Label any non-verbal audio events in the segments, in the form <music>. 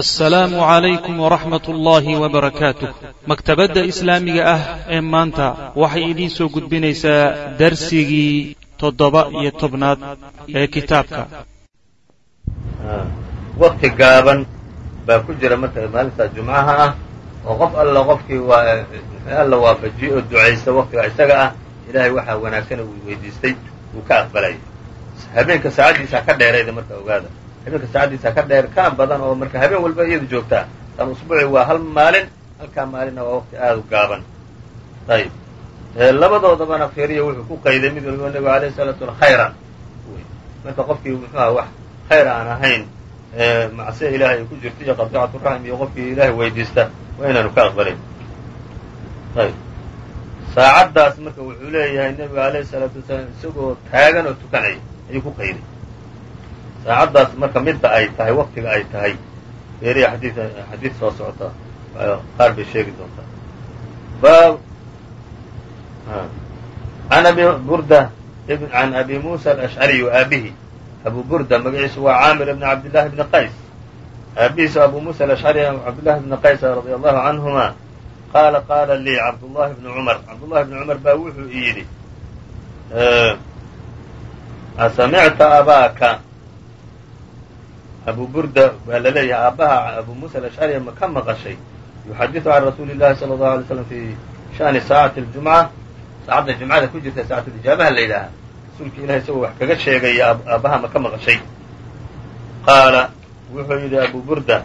asalaamu calaykum waraxmat ullaahi wabarakaatuh maktabadda islaamiga ah ee maanta waxay idiin soo gudbinaysaa darsigii toddoba iyo tobnaad ee kitaabka. Wakti gaaban baa ku jira marka maalinta jumcaha ah oo qof alla qofkii alla waafajiyo oo ducaysta waktiga isaga ah ilaahay waxaa wanaagsana uu weydiistay uu ka aqbalaya habeenka saacaddiisa ka dheerayda marka ogaada habeenka saacaddiisa ka dheer kana badan oo marka habeen walba iyadu joogtaa tan usbuuci waa hal maalin halkaa maalinna waa waqti aada u gaaban. Ayib. Labadoodabana fiiriya wuxuu ku qayday mid walba nebigu alayh salatu slam khayran. Marka qofkii muxuuha wax khayr aan ahayn macsiya ilaahay ay ku jirto iyo qadicatu raxm iyo qofkii ilaahay weydiista waa inaanu ka aqbalin. Ayb saacaddaas marka wuxuu leeyahay nebigu alayhi salaatu wasalaam isagoo taagan oo tukanaya ayuu ku qayday saacaddaas marka midda ay tahay waktiga ay tahay beeriya xadiid soo socota qaar bay sheegi doontaa. Bab an abi burda an abi musa alashcariy aabihi. Abu burda magaciisu waa caamir ibn cabdillahi bni qays. Aabihiisu abu musa alashcari cabdillahi bni qays radia allahu canhuma qaala qaala lii cabdullahi bni cumar. Cabdullahi bni cumar baa wuxuu i yidhi asamicta abaaka abu burda waa la leeyahay aabbaha abu musa alashcari ma ka maqashay yuxadiثu can rasuuli llahi salى اllahu alay slam fi shani saacati اljumca saacadda jumcada ku jirta saacatulijaabaha la yidhaaha rasuulka ilahi isagoo wax kaga sheegaya aabbaha ma ka maqashay qaala wuxuu yidhi abu burda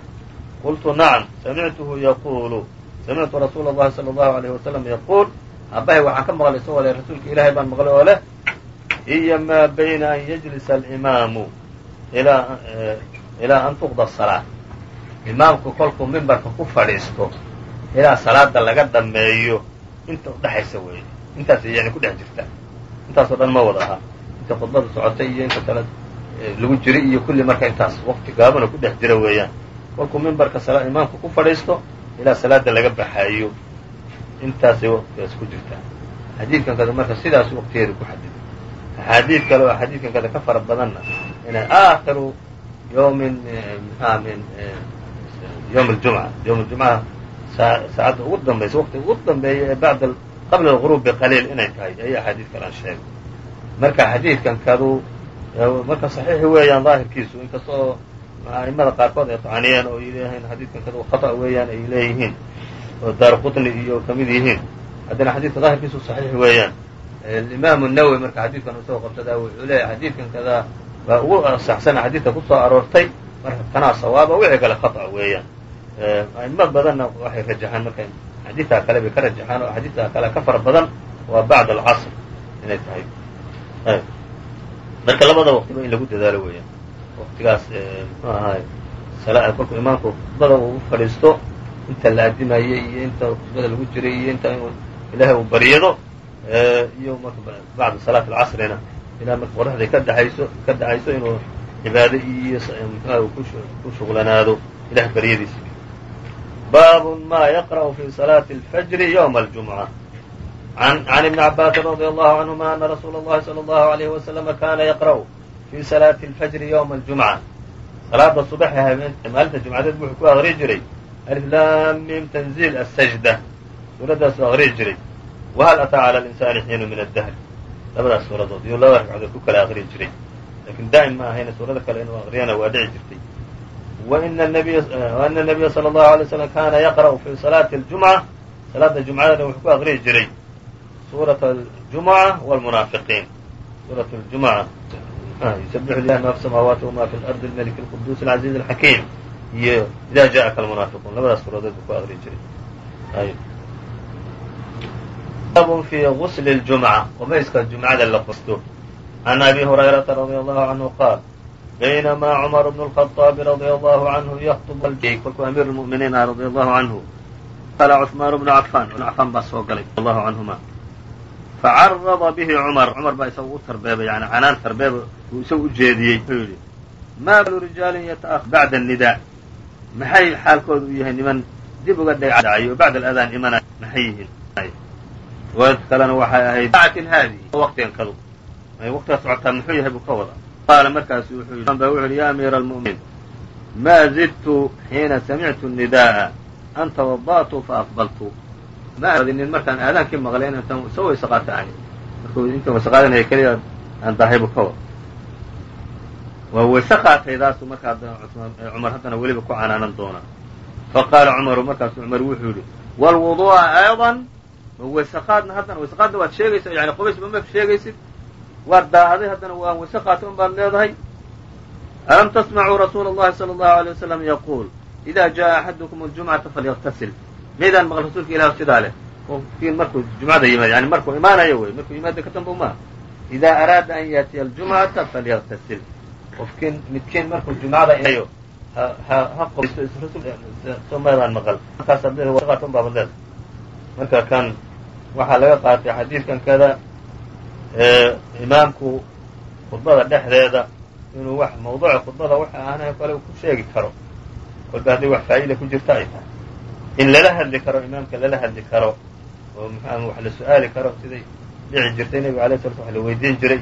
qultu nacam samictuhu yaquulu samictu rasuula اllahi salى اllahu alayh wasalam yaquul aabbahay waxaan ka maqlay isagoo le rasuulka ilaahay baan maqlay oo leh iyo maa bayna an yajlisa alimaamu ilaa an tuqda salaa imaamku kolkuu mimbarka ku fadhiisto ilaa salaada laga dhameeyo inta udhexaysa weeye intaas yani ku dhex jirta intaasoo dhan ma wada aha inta khudbada socotay iyo inta kale lagu jira iyo kulli marka intaas waqti gaabana ku dhex jira weeyaan kolkuu mimbarka imaamku ku fadhiisto ilaa salaada laga baxaayo intaasay waqtigaas ku jirtaa xadiidkan kada marka sidaas waqtigeeda ku xadiday axaadiid kale oo xadiidkan kada ka fara badanna inay aakhiru yawmin mxua min yawm اljumca yawm اljumcaha saacadda ugu dambaysa waqtiga ugu dambeeya ee bacda qabla alghuruub biqaliil inay tahay ayaa xadiid kalaan sheegay marka xadiidkan kadu marka saxiixi weeyaan daahirkiisu inkasta oo a'imada qaarkood ay tacaniyeen oo yidhaahiin xadiidkan kadu khata weeyaan ay leeyihiin oo daar qutni iyo ka mid yihiin haddana xadiidka daahirkiisu saxiix weeyaan imaamu nawowi marka xadiidkan isagoo qabsadaa wuxuu leeyahay xadiidkan kadaa waa ugu saxsana xadiidka ku aroortay. Marka sawaaba wixii kale khata weeyaan. A'imo badanna waxay rajaxaan marka xadiidkaa kale bay ka rajaxaan oo xadiidkaa kale ka fara badan waa bacd alcasr inay tahay. Marka labada waqtiba in lagu dadaalo weeyaan. Waqtigaas muxuu ahaay kolku imaamku khudbada uu fadhiisto inta la adimayey iyo inta khudbada lagu jiray iyo inta ilaahay uu baryado iyo marka bacda salaat alcasrina ilaa marka qoraxday ka dhexayso ka dhexayso inuu cibaado iyo mxuha ku shuqlanaado ilahay baryadiisa baabun ma yaqra'u fi salaati اlfajri ywma اljumca can ibni cabaasin radia allahu canhuma ana rasuula اllahi salى allahu alayhi wasalama kana yaqra'u fi salaati اlfajri ywma اljumca salaada subaxe maalinta jumcadeed wuxuu ku aqri jiray aliflamim tanziil asajda suuraddaasuu aqri jiray wahal ataa cala linsaani xiinu min addahr labadaas suuradood iyo labada ragcadood ku kala aqri jiray lakin daa'im ma ahayna suurada kale inuu aqriyana waa dhici jirtay وأna النabiya slى الlahu عalيه وsلم kana yaqrأu fi salaati الجumعة salaada jumcadana wuxuu ku aqriyi jiray suuraة الجumعة والmunaafiqiin suuraة الجumعة yusabixu lilahi ma fi الsamaawaati wma fi اlarضi اlmلك الqudus العaزيز الxakiim iyo إida jaءaka الmunaafiquun labadaas suuradood buu ku aqriyi jiray bab fi غusl الجumعة qubayska jumcada la qosto عan abi هurayraةa radي allahu عanهu qaal baynama cmar bn الخaطaabi radي allahu عanhu ykطb kolkuu amiir الmuؤminiin ah radي allahu عanhu qala cثmaan bnu cafan cafan baa soo galay allahu canهuma facarada bihi cumar cumar baa isaga u tarbeebay yani canaan tarbeeba uu isagu u jeediyey wuxuu yidhi ma balu rijaalin yataأh bacda الnidaa maxay xaalkooda u yahay niman dib uga dhacay oo bacd aladaan imanay maxay yihiin wad kalena waxay ahayd saacatin haadihi waqtigan kadu waqtiga socotaa muxuu yahay buu ka wada qaala markaasu wuxuu yidhi ba wuxu yidhi ya amiira almu'miniin ma zidtu xiina samictu nidaa'a an tawada'tu faaqbaltu ma adinin markaan aadaankii maqlay intan soo wayse qaato ahy markuu intan wayse qaadanaya keliya aan daahibu ka wad waa wayse qaataydaasuu markaa cumar haddana weliba ku canaanan doona faqaala cumaru markaasu cumar wuxuu yidhi wlwuduu'a ayضan waysaqaadna haddana waysaqaadna waad sheegaysa yani qubaysba ma sheegaysid waad daahaday haddana waa wayse baad leedahay alam tasmacuu rasuula allahi sala allahu alay wasalam yaquul ida jaa axadukum aljumcata falyaqtasil maydaan maqal rasuulka ilah sidaa leh qofkii markuu jumcada yimaad yani markuu imaanayo wey markuu yimaada ka dambow maaha idaa araada an yaatiya aljumcata falyaqtasil qofkiin midkiin markuu jumcada imayo ha qobaysomdaan maqal markaas haddii waysaqaaton baabad marka kan waxaa laga qaatay xadiidkan kada imaamku khudbada dhexdeeda inuu wax mawduuca khudbada waxa aanayo kale ku sheegi karo. Kolba hadday wax faa'ida ku jirta ay tahay. In lala hadli karo imaamka lala hadli karo oo mxua wax la su'aali karo siday dhici jirtay nebiga alay sla wax la weydiin jiray.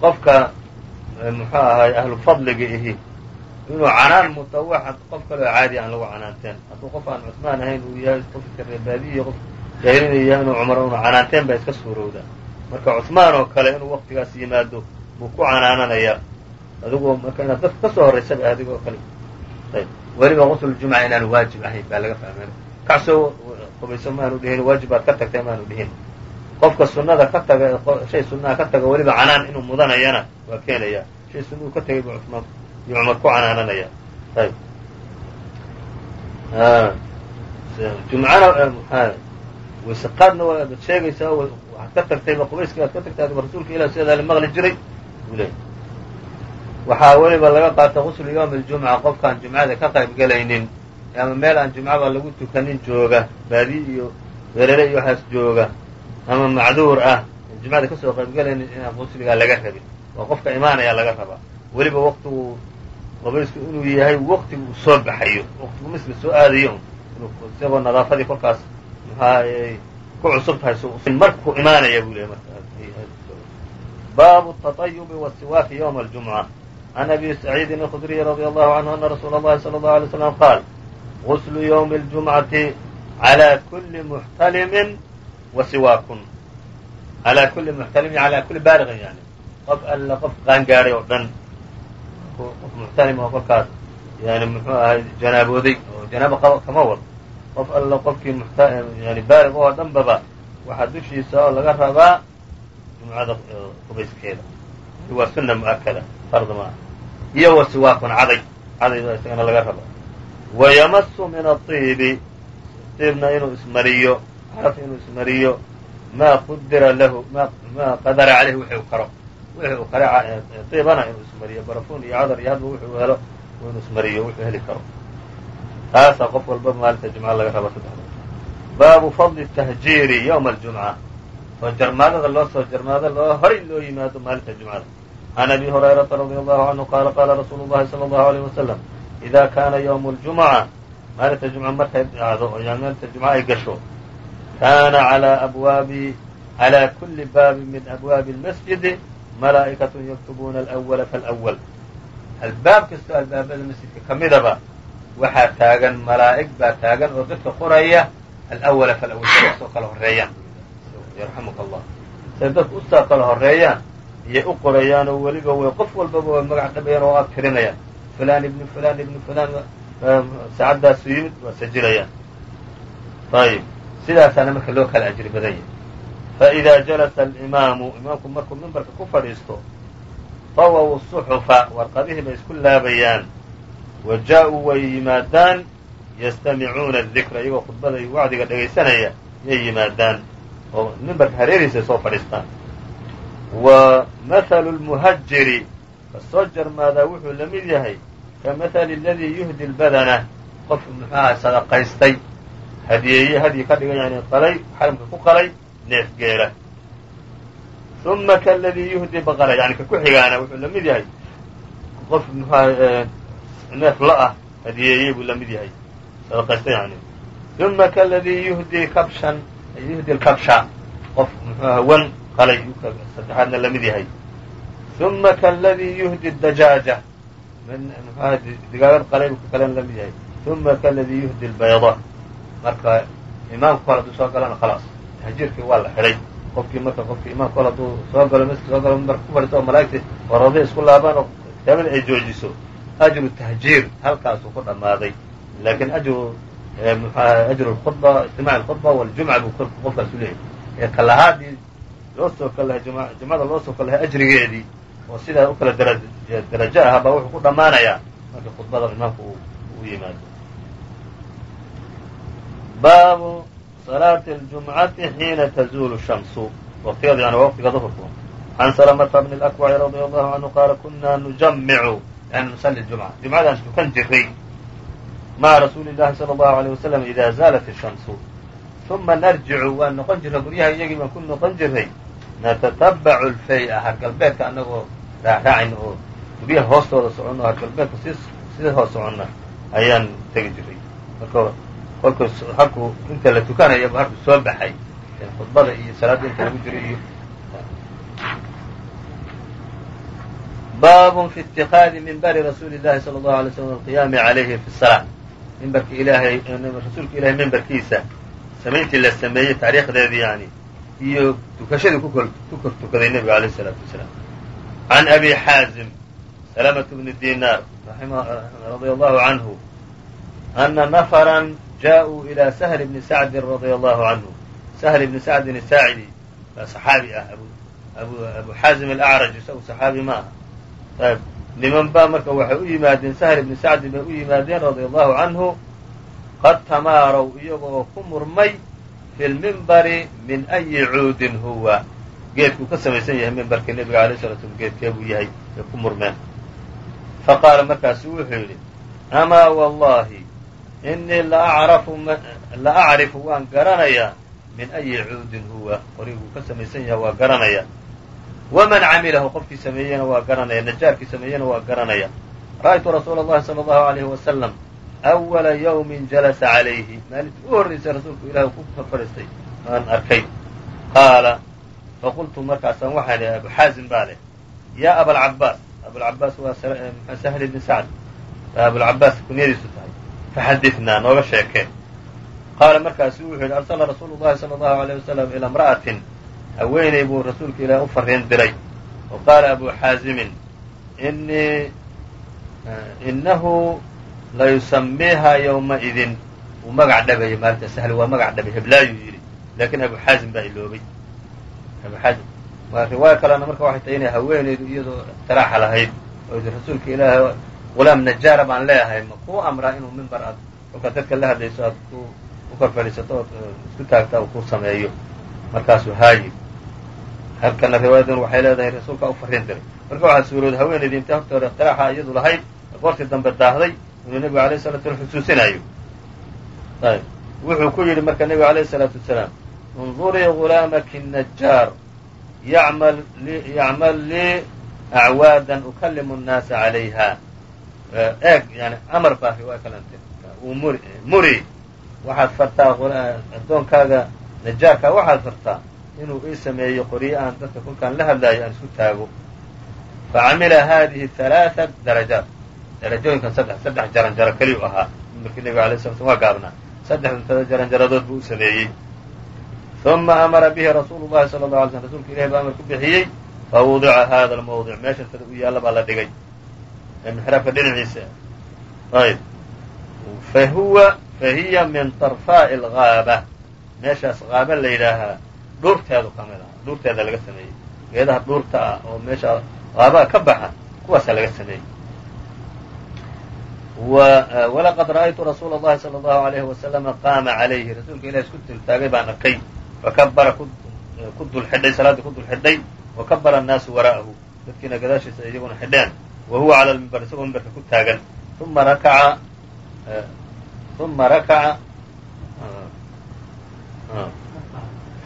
Qofka muxuu ahaay ahlu fadliga ihi inuu canaan muto wax qof kaleo caadi aan lagu canaanteen. Hadduu qof aan cusmaan ahayn uu yahay qofka reebaadiya qof jaahilinaya inuu cumar unu canaanteen baa iska suurowdaa marka cusmaan oo kale inuu waktigaas yimaado buu ku canaananayaa. Adigu marka inaad dadka ka soo horraysaba adigoo kale. Ayb. Weliba qusluljumca inaanu waajib ahayn baa laga fahmay. Kacsoo qubayso maanu dhihin waajib baad ka tagtay maanu dhihin. Qofka sunnada ka taga shay sunnaha ka taga weliba canaan inuu mudanayana waa keenaya shay sunnuhu ka tagay buu cusmaan iyo cumar ku canaananaya ayb jumcana wayse waad sheegaysaa waxaad ka tagtayba qubayskii waad ka tagtay adiba rasuulka ilah sidaa la maqli jiray buu waxaa weliba laga qaata quslu yawmi aljumca qofkaan jumcada ka qayb gelaynin ama meel aan jumcaba lagu tukanin jooga baadiye iyo weerere iyo waxaas jooga ama macduur ah jumcada ka soo qayb inaan qusligaa laga rabin. Waa qofka imaanaya laga rabaa. Weliba waqtigu qubaysku inuu yahay waqtigu uu soo baxayo waqtigu misla soo aadayo isagoo nadaafadii kolkaas maxaa ku cusub tahay markuu imaanaya buu leeyahy baabu التaطayubi wالsiwaaki ywma اljumca عan abi saciidin الkudriy radي allahu canhu ana rasuula اllahi salى اllahu alay slam qaal غuslu ywmi اljumcati عlى kuli muxtalimin wasiwaakun alى kuli muxtalimin alى kuli baaliqin yani qof alla qof qaangaaray oo dhan qof muxtalim oo kolkaas yani muxuu ahay janaabooday oo janaabo kama wado qof alla qofkii yani baaliq oo dhanbaba waxaa dushiisa oo laga rabaa jumcada qubayskeeda. Waa sunna mu'akada fard maaha iyo wa caday cadayda isagana laga rabaa. Wayamasu min aطiibi iibna inuu ismariyo xaraf inuu ismariyo maa qadara caleyhi wixii karo wixii uu kare iibana inuu ismariyo barafuun iyo cadar iyo hadba wuxuu helo inuu ismariyo wuxuu heli karo. Taasaa qof walba maalinta jumca laga raba saddex baabu fadli tahjiiri ywma aljumca. Soo jarmaadada loo soo jarmaado loo horay loo yimaado maalinta jumcada can abi hurayrata radi allahu canhu qaala qaala rasuulu llahi sala allahu aleyh wasalam ida kaana ywmu ljumca maalinta jumca markay dhacdo oo maalinta jumca ay gasho kaana calaa abwaabi calaa kuli baabin min abwaabi اlmasjidi malaa'ikatun yaktubuuna alأwala faاlأwal albaab kastoo albaabada masjidka ka midaba waxaa taagan malaa'ig baa taagan oo dadka qoraya alawala falawal say usoo kala horeeyaan yarxamuka allah say dadku usoo kala horeeyaan iyay u qorayaan oo weliba way qof walbaba way magac dhabayaan oo abtirinayaan fulan ibnu fulan ibnu fulan saacadaasu yimid waa sajilayaan ayib sidaasaana marka loo kala ajri badan yahay faإida jalasa alimaamu imaamku markuu mimbarka ku fadhiisto tawaw suxufa warqadihii bay isku laabayaan wa jaa-uu way yimaadaan yastamicuuna adikra iyagoo khudbada iyo wacdiga dhegaysanaya yay yimaadaan oo mimbarka hareerihiisay soo fadhiistaan wa mathalu lmuhajiri ka soo jarmaadaa wuxuu la mid yahay ka mathali aladii yuhdi lbadana qof muxuaha sadaqaystay hadiyeeye hadyi ka dhigan yani qalay xaramka ku qalay neef geela uma kaladii yuhdi baqara yani ka ku xigaana wuxuu la yahay. Qof muxuaha neef la-ah hadiyeeyey buu la yahay. Sadaqaysta yani. Uma kaladii yuhdi kabshan yuhdi lkabsha qof muxuaha wan qalay saddexaadna la yahay. Uma kaladii yuhdi dajaaja. Mxuaha digaagad qalaybu ka kalen la mid yahay. Uma kaladii yuhdi lbayda marka imaamku kol hadduu soo galana khalaas tahjiirkii waa la xidhay qofkii marka qofkii imaamka kol hadduu soo galo masjid soo galo mimbarka ku fadhiisto oo malaa'igtii warooday isku laabaan oo kitaabada ay joojiso ajru tahjiir halkaasuu ku dhammaaday. Laakiin ajru mxuaha ajru lkhudba ijtimac alkhudba waljumca buu qofkaasu leeyahy ee kalahaadii loo soo kalahay jumcada loo soo kalahay ajrigeedii oo sidaa u kala darajo ahaa baa wuxuu ku dhammaanayaa. Marka khudbada imaamku u yimaado baabu salaati اljumcati xiina tazuulu shamsu waqtiyada yani waa waqtiga duhurku can salamata bni اlakwaci radia allahu canhu qaala kuna nujamicu yani nusali jumca jumcadaan tukan jiray maca rasuuli llahi salى allahu alيyه wasalam ida zaalat الshamsu uma narjicu waan noqon jiray guryaha iyagii baan ku noqon jiray natatabacu lfay-a hargalbeedka anagoo raacraacayna oo guryaha hoostooda soconno hargalbeedka si sida hoos soconna ayaan tegi jiray marka kolka harku inta la tukanayaba harku soo baxay khudbada iyo salaadda inta lagu jiray iyo baabun fi itikaadi minbari rasuuli llahi sala allahu alay slam alqiyaami calayhi fi salaa mimbarka ilaahay rasuulka ilahay mimbarkiisa samayntii la sameeyey taariikhdeedii yani iyo tukashadii ku kor tukaday nebiga alayh isalaatu wasalaam can abi xaazim salamatu bni dinaar radia allahu canhu ana nafran jaaءuu ilى sahl bni sacdin radia allahu canhu sahl bni sacdin saacidi baa saxaabi ah abu xaazim alacraj isagu saxaabi ma aha ayb niman baa marka waxay u yimaadeen sahl bni sacdin bay u yimaadeen radia allahu canhu qad tamaarow iyagoo ku murmay fi lmimbari min ayi cuudin huwa geedkuu ka samaysan yahay mimbarka nebiga alay sala slam geedkee buu yahay bay ku murmeen faqaala markaasu wuxuu yidhi amaa wallahi inii la acrifu waan garanayaa. Min ayi cuudin huwa. Qoriguu ka samaysan yahay waa garanaya waman camilahu qofkii sameeyena waa garanaya najaarkii sameeyena waa garanaya ra'aytu rasuula اllahi salى allahu alayhi wasalam awala yawmin jalasa calayhi maalintii u horraysay rasuulku ilahi ku fadhiistay aan arkay. Qaala faqultu markaasaan waxaan idhi abu xaazim baa leh yaa abalcabaas abulcabaas waa sahl bni sacd. Baa abulcabaas kunyadiisu tahay faxadinaa nooga sheekee qaala markaasu wuxuu yidhi arsala rasuulu llahi sala allahu alayh wasalam ilaa imra'atin haweeney buu rasuulka ilaahi u fariin diray wa qaala abu xaazimin inii inahu layusamiihaa yowmaidin wuu magac dhabayay maalinta sahli waa magac dhabay heblaayuu yidhi laakiin abu xaazim baa iloobay abu xaazim riwaaya kalena marka waxay tahay inay haweeneydu iyadoo ikhtiraaxa lahayd oo rasuulka ilaahi gulaam najaara baan leeyahay ma kuu amraa inuu mimbar aad kolkaad dadka la hadlayso aad u kor fadhiisato ood isku taagta u ku sameeyo. Markaasuu haayi halkana riwaayadan waxay leedahay rasuulkaa u fariin diray marka waxaa suurooday haweeneydii inta horta hore ikhtiraaxa iyadu lahayd goortii dambe daahday inuu nebigu alayh salatu slam xusuusinayo. Ayb wuxuu ku yidhi marka nebigu alayh salaatu wasalaam undurii gulaamaki najaar yacmal lii acwaadan ukalimu nnaasa calayha eeg yani amar baa riwaaya kalante muri muri. Waxaad fartaa addoonkaaga najaarkaa waxaad fartaa inuu ii sameeyo qoryo aan dadka kolkaan la hadlaayo aan isku taago. Facamila haadihi halaaثa darajaat. Darajooyinkan saddex saddex jaran jaro keliyu ahaa. Markii nebiga alay sla waa gaabnaa. Saddexda jaran jaradood buu u sameeyey. Uma amara bihi rasuulu llahi sala la alay slm rsulka ilahi baa amar ku bixiyey. Fawudica hada almawdic meeshan sada u yaalla baa la dhigay mixraabka dhinaciisa ayb fahuwa fahiya min طarfaaءi اlgaaba meeshaas qaaba la yidhaahaa dhuurteedu ka mid aha dhuurteeda laga sameeyey geedaha dhuurta ah oo meesha qaabaa ka baxa kuwaasaa laga sameeyey walaqad ra'aytu rasuula اllahi salى اllahu alayhi wasalama qaama calayhi rasuulka ilahi isku dultaagay baan arkay fakabara ku dul xidhay salaaddii ku dul xidhay wakabara annaasu waraa'ahu dadkiina gadaashiisa iyaguna xidheen wa huwa cala lmimbar isagoo mimbarka ku taagan uma rakaca uma rakaca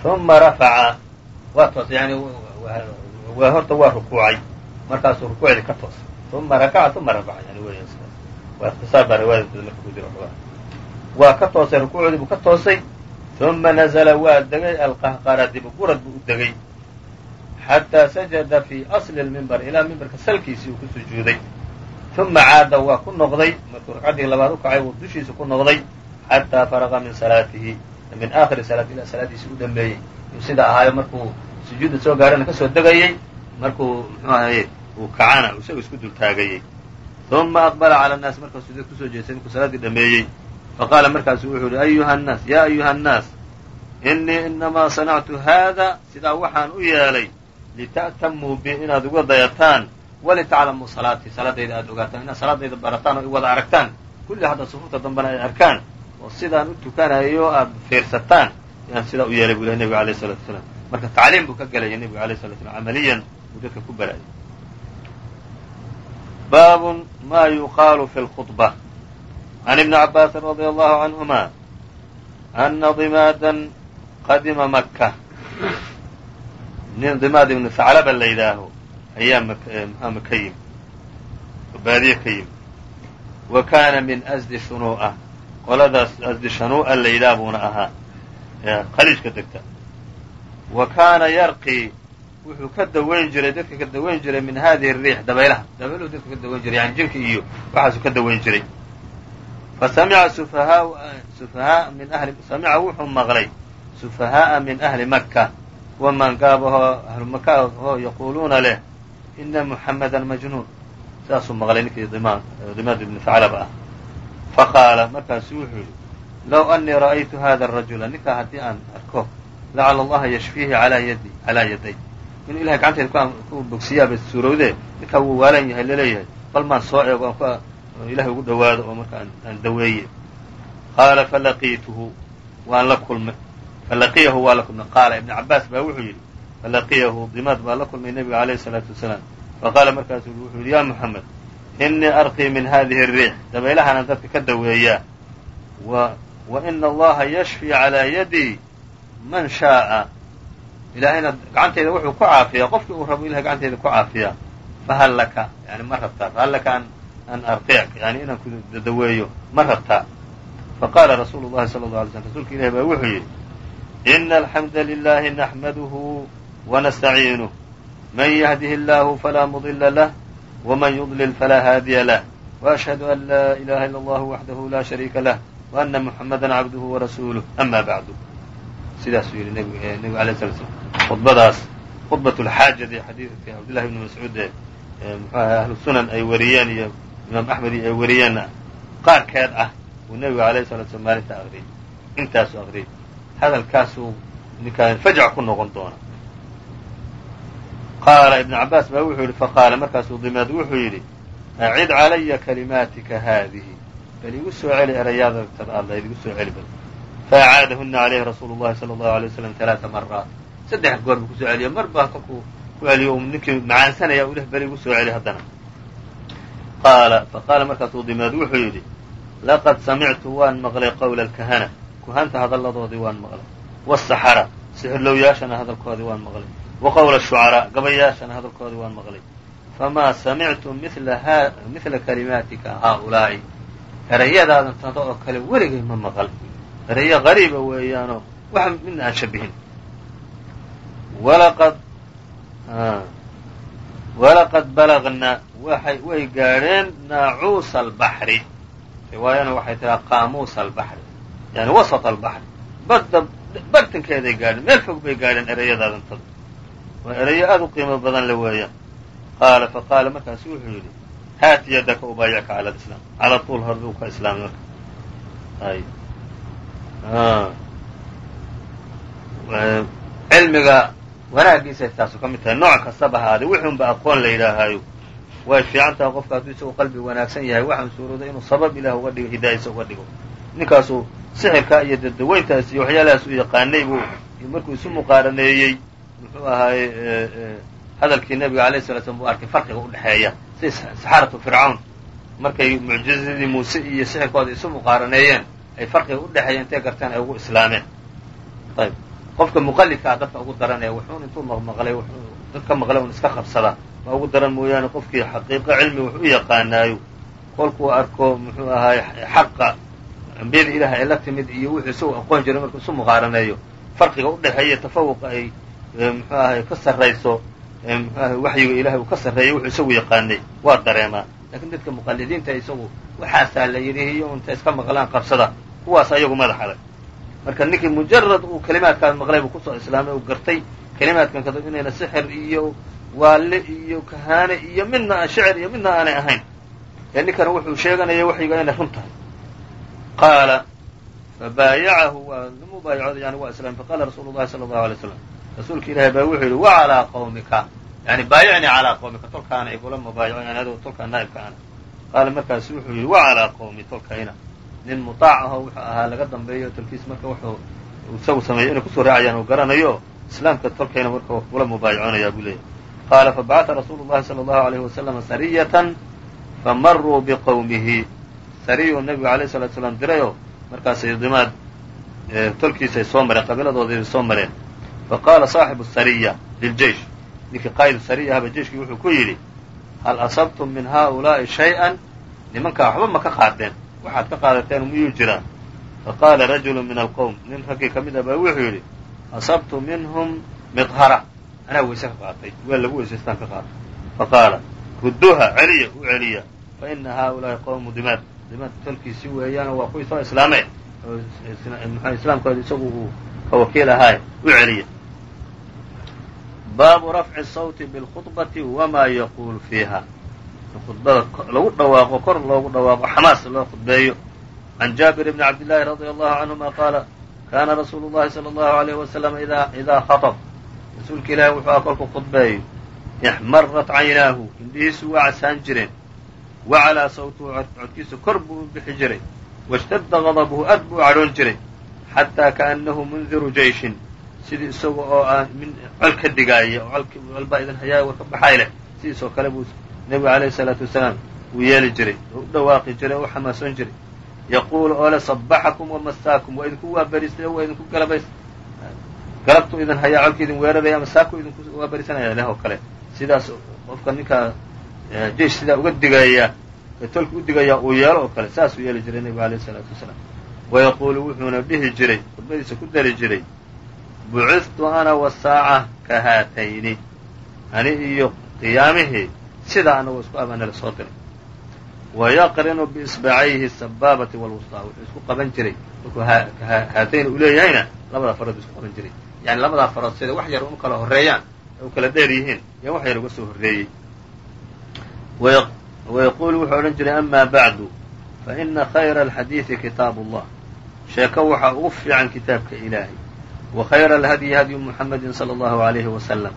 uma rafaca waa toos yani horta waa rukuucay markaasuu rukuucdii ka toosay uma rakaca uma rafaca yani wey waa ikhtisaar baa riwaayadooda marka ku jira xogaa waa ka toosay rukuucdii buu ka toosay uma nazla waa degay alqahqara dibugurad buu u degay xataa sajada fii asli lmimbar ilaa mimbarka salkiisii uu ku sujuuday uma caada waa ku noqday markuu ragcaddii labaad u kacay wuu dushiisa ku noqday xataa faraqa min salaatihi min aakhiri salaati ilaa salaadiisii u dhameeyey uu sida ahaayo markuu sujuudda soo gaarhana ka soo degayey markuu muxuu ahaye uu kacana isaga isku dultaagayey uma aqbala cala annaas markaasuu dad ku soo jeestay markuu salaaddii dhameeyey faqaala markaasuu wuxuu yihi ayuha annaas yaa ayuha annaas innii inamaa sanactu haada sidaa waxaan u yeelay lita'tamuu bi inaad uga dayataan walitaclamuu salaatii salaadayda aad ogaataan inaad salaadayda barataan oo i wada aragtaan kulli hadda sufuurta dambena ay arkaan oo sidaan u tukanayo aad fiirsataan yaan sidaa u yeelay buu ilahy nebiga alayh salatu wasalaam marka tacliim buu ka gelaya nebiga alayh salatu slam camaliyan buu dadka ku barayay baabun ma yuqaalu fi lkhudba can ibni cabaasin radia allahu canhuma ana dimaadan qadima maka nin dimaad ibnu saclaba la yidhaaho ayaa mxua maka yimi oo baadiye ka yimi wa kaana min asdi shunuu'a qoladaas asdi shanuu'a la buuna ahaa khaliijka degta wa kaana yarqii wuxuu ka dawayn jiray dadka ka dawayn jiray min hadihi الriix dabaylaha dabayluhu dadka ka dawayn jiray yani jinki iyo waxaasuu ka dawayn jiray fasamica sufahaa min ahli samica wuxuu maqlay sufahaa'a min ahli maka kuwa maangaabahoo ahlu maka oo yaquuluuna leh ina muxamada majnuun saasuu maqlay ninkii dimaad ibni haclaba ah faqaala markaasu wuxuu yidhi low anii ra'aytu hada arajula ninkaa haddii aan arko lacala allaha yashfiihi calaa yaday inuu ilahay gacantayda ku bogsiyaaba suurowdee ninkaa wuu waalan yahay la leeyahay bal maan soo eego aan ilahay ugu dhowaado oo marka aan daweeye qaala falaqiituhu waan la kulmay falaqiyahu waa la kulmay. Qaala ibn cabaas baa wuxuu yidhi falaqiyahu dimaad baa la kulmay nebiga alayhi salaatu wasalaam. Faqaala markaasu wuxuu yidhi ya muxamed inii arqii min hadihi الriix dabaylahaana dadka ka daweeyaa wa ina allaha yashfii calaa yadii man shaaa. Ilahayna gacantayda wuxuu ku caafiyaa qofkii uu rabo ilahay gacantayda ku caafiyaa. Fahal laka yani ma rabtaa fahal laka an arqiyak yani inaan ku daweeyo ma rabtaa. Faqaala rasuulu llahi sala alla alay slm rsulka ilahi baa wuxuu yidhi ina alxamda lilahi naxmaduhu wanastaciinuh man yahdihi illahu falaa mudila lah wman yudlil falaa haadiya lah وأشhهadu an laa ilaha ilا اllah waxdahu la shariika lah وأna muxamada cabduhu warasuuluh ama bacdu sidaasuu yidhi nebigu alay sla slam khudbadaas khudbaة اlxaajadi xadiidka cabdillahi bni mascuud ee mxu ahay ahlu sunan ay wariyeen iyo imaam axmed ay wariyeenna qaarkeed ah uu nebigu alayh salatu slam maalinta aqriyay intaasuu aqriyay hadalkaasuu ninkaan fajc ku noqon doona qaala ibn cabaas baa wuxuu yidhi faqaala markaasuu dimaad wuxuu yidhi acid calaya kalimaatika haadihi bal igu soo celi erayaadatan alla idigu soo celi bal faacaadahuna calayhi rasuulu llahi sala allahu alay waslam talaata maraat saddex goor buu ku soo celiyo mar baa kolkuu ku celiyo ninkii macaansanaya u leh bal igu soo celi haddana qaala faqaala markaasuu dimaad wuxuu yidhi laqad samictu waan maqlay qawla alkahana kuhanta hadalladoodii waan maqlay. Wاsaxara sixirlowyaashana hadalkoodii waan maqlay. Wa qowla shucaraa gabayaashana hadalkoodii waan maqlay. Famaa samictu mila kalimaatika haaulaa'i. Erayadaadan tada oo kale weligay ma maqal. Erayo qariiba weeyaanoo wax midna aan shabihin. Walaqad balagna way gaadheen naacuusa albaxri. Riwaayana waxay tiraa qaamuusa albaxri yani wasط albaxri badda bartankeeday gaadheen meel fog bay gaadheen erayadaadan tada waa erayo aad u qiimo badan le weeyaan qaala faqaala markaasu wuxuu yidhi haati yadaka ubaayicka cala alislaam cala tuul hor uu ka islaamay marka ay cilmiga wanaagiisay taasu ka mid tahay nooc kastaba ahaaday wixuunba aqoon la yidhaahaayo way fiican tahay qofka isagoo qalbi wanaagsan yahay waxaan suurooday inuu sabab ilaah uga dhigo hidaayasa uga dhigo ninkaasuu sixirkaa iyo dadaweyntaas iyo waxyaalahaas u yaqaanay buu markuu isu muqaaraneeyey muxuu ahaaye hadalkii nabiga alayh sala slam buu arkay farqiga udhexeeya si saxaaratu fircawn markay mucjizadii muuse iyo sixirkooda isu muqaaraneeyeen ay farqiga udhexeeya intay garteen ay ugu islaameen. Ayb qofka muqalidka ah dadka ugu daranaya wuxuun intuu maqmaqlay dad ka maqlay un iska qabsada waa ugu daran mooyaane qofkii xaqiiqo cilmi wax u yaqaanaayo kolkuu arko muxuu ahaay xaqa ambiyada ilaah ay la timid iyo wuxuu isagu aqoon jiray markuu isu muqaaraneeyo farqiga udhexeeya tafawuqa ay muxuu ahay ka sarrayso muxuu ahay waxyiga ilahay uu ka sarreeyay wuxuu isagu yaqaanay. Waa dareemaa. Lakiin dadka muqalidiinta isagu waxaasaa la yidhi iyo unta iska maqlaan qabsada. Kuwaas ayagu madax adag marka ninkii mujarad uu kelimaadkaas maqlay buu ku soo islaamay uu gartay kelimaadkan kada inayna sixir iyo waalle iyo kahaane iyo midna shicir iyo midna aanay ahayn. Ee ninkana wuxuu sheeganaya waxyiga inay run tahay qaala fabaayacahu waa mubaayacood yani waa islaamay faqala rasuulu llahi sala allahu alay slam rasuulka ilaahay baa wuxuu yidhi wacalaa qawmika yani baayicnii calaa qawmika tolkaana igula mubaayaco yani adoo tolkaa naa'ibka ana qaala markaasu wuxuu yidhi wacalaa qawmi tolkayna nin mutaac aho wuxuu ahaa laga dambeeyo tolkiis marka wuxuu isagu sameeyo inay ku soo raacayaan uu garanayo islaamka tolkayna marka kula mubaayacoonaya buu leeyahy qaala fabacata rasuulu llahi sala allahu alayhi wasalama sariyatan famaruu biqowmihi sariyuu nebigu alayh salatu salaam dirayoo markaasay dimaad tolkiisay soo mareen qabiiladoodii soo mareen. Faqaala saaxibu sariya liljeish ninkii qaa'idu sariya ahaba jeiskii wuxuu ku yidhi hal asabtum min haa'ulaa'i shay-an? Nimankaa waxba ma ka qaadeen. Waxaad ka qaadateen miyuu jiraan. Faqaala rajulu min alqowm nin raggii ka mid ah baa wuxuu yidhi asabtu minhum midhara. Anaa weyse ka qaatay weel lagu weysaystaan ka qaatay. Faqaala rudduuha celiya u celiya fa ina haa'ulaa'i qowmu dimaad dimaad tolkiisi weeyaanoo waa kuwii soo islaamee oo islaamkooda isagu uu ka wakiil ahaaye u celiya baabu rafci sawti bilkhudbati wamaa yaquulu fiiha khudbada lagu dhawaaqo kor loogu dhawaaqo xamaas loo khudbeeyo can jaabir bni cabdillaahi radia allahu canhuma qaala kaana rasuulu llahi sala allahu alayhi wasalam idaa khaطb rasuulka ilaahi wuxuu aha kolku khudbeeyo ixmarat caynaahu indhihiisu waa casaan jireen wacalaa sawtuhu codkiisu kor buu u bixi jiray washtadda gadabuhu aad buu cadhoon jiray xataa kaannahu mundiru jeyshin sidii isaga oo aan min col ka digaaya oo colbaa idin hayaa war ka baxay leh sidiisoo kale buu nebigu alayhi salaatu wasalaam uu yeeli jiray oo u dhawaaqi jiray oo u xamaasoon jiray yaquulu oo le sabaxakum wamasaakum waa idinku waabariistay oo waa idinku galabays galabtuu idin hayaa colki idin weeraraya ama idinku waabarisanaya leh oo kale sidaas qofka ninkaa jeish sidaa uga digaya tolka u digaya uu yeelo oo kale saasuu yeeli jiray nebigu alayhi salaatu wasalaam. Wayaquulu wuxuuna dhihi jiray khudbadiisa ku dari jiray bucidtu ana wasaaca ka haatayni ani iyo qiyaamihii sidaa anagoo isku abaanala soo diray. Wayaqrinu biisbacayhi sabaabati walwustaa wuxuu isku qaban jiray. Markuu haatayn uu leeyahayna labada farood isku qaban jiray. Yani labadaa farood sida wax yar u kala horreeyaan ee u kala dheer yihiin yaa wax yar uga soo horreeyey wayaquulu wuxuu odhan jiray ama bacdu faina khayra alxadiidi kitaabu allah sheeko waxaa ugu fiican kitaabka ilaahay wa khayra alhadyi hadyu muxamedin sala allahu alayhi wasalam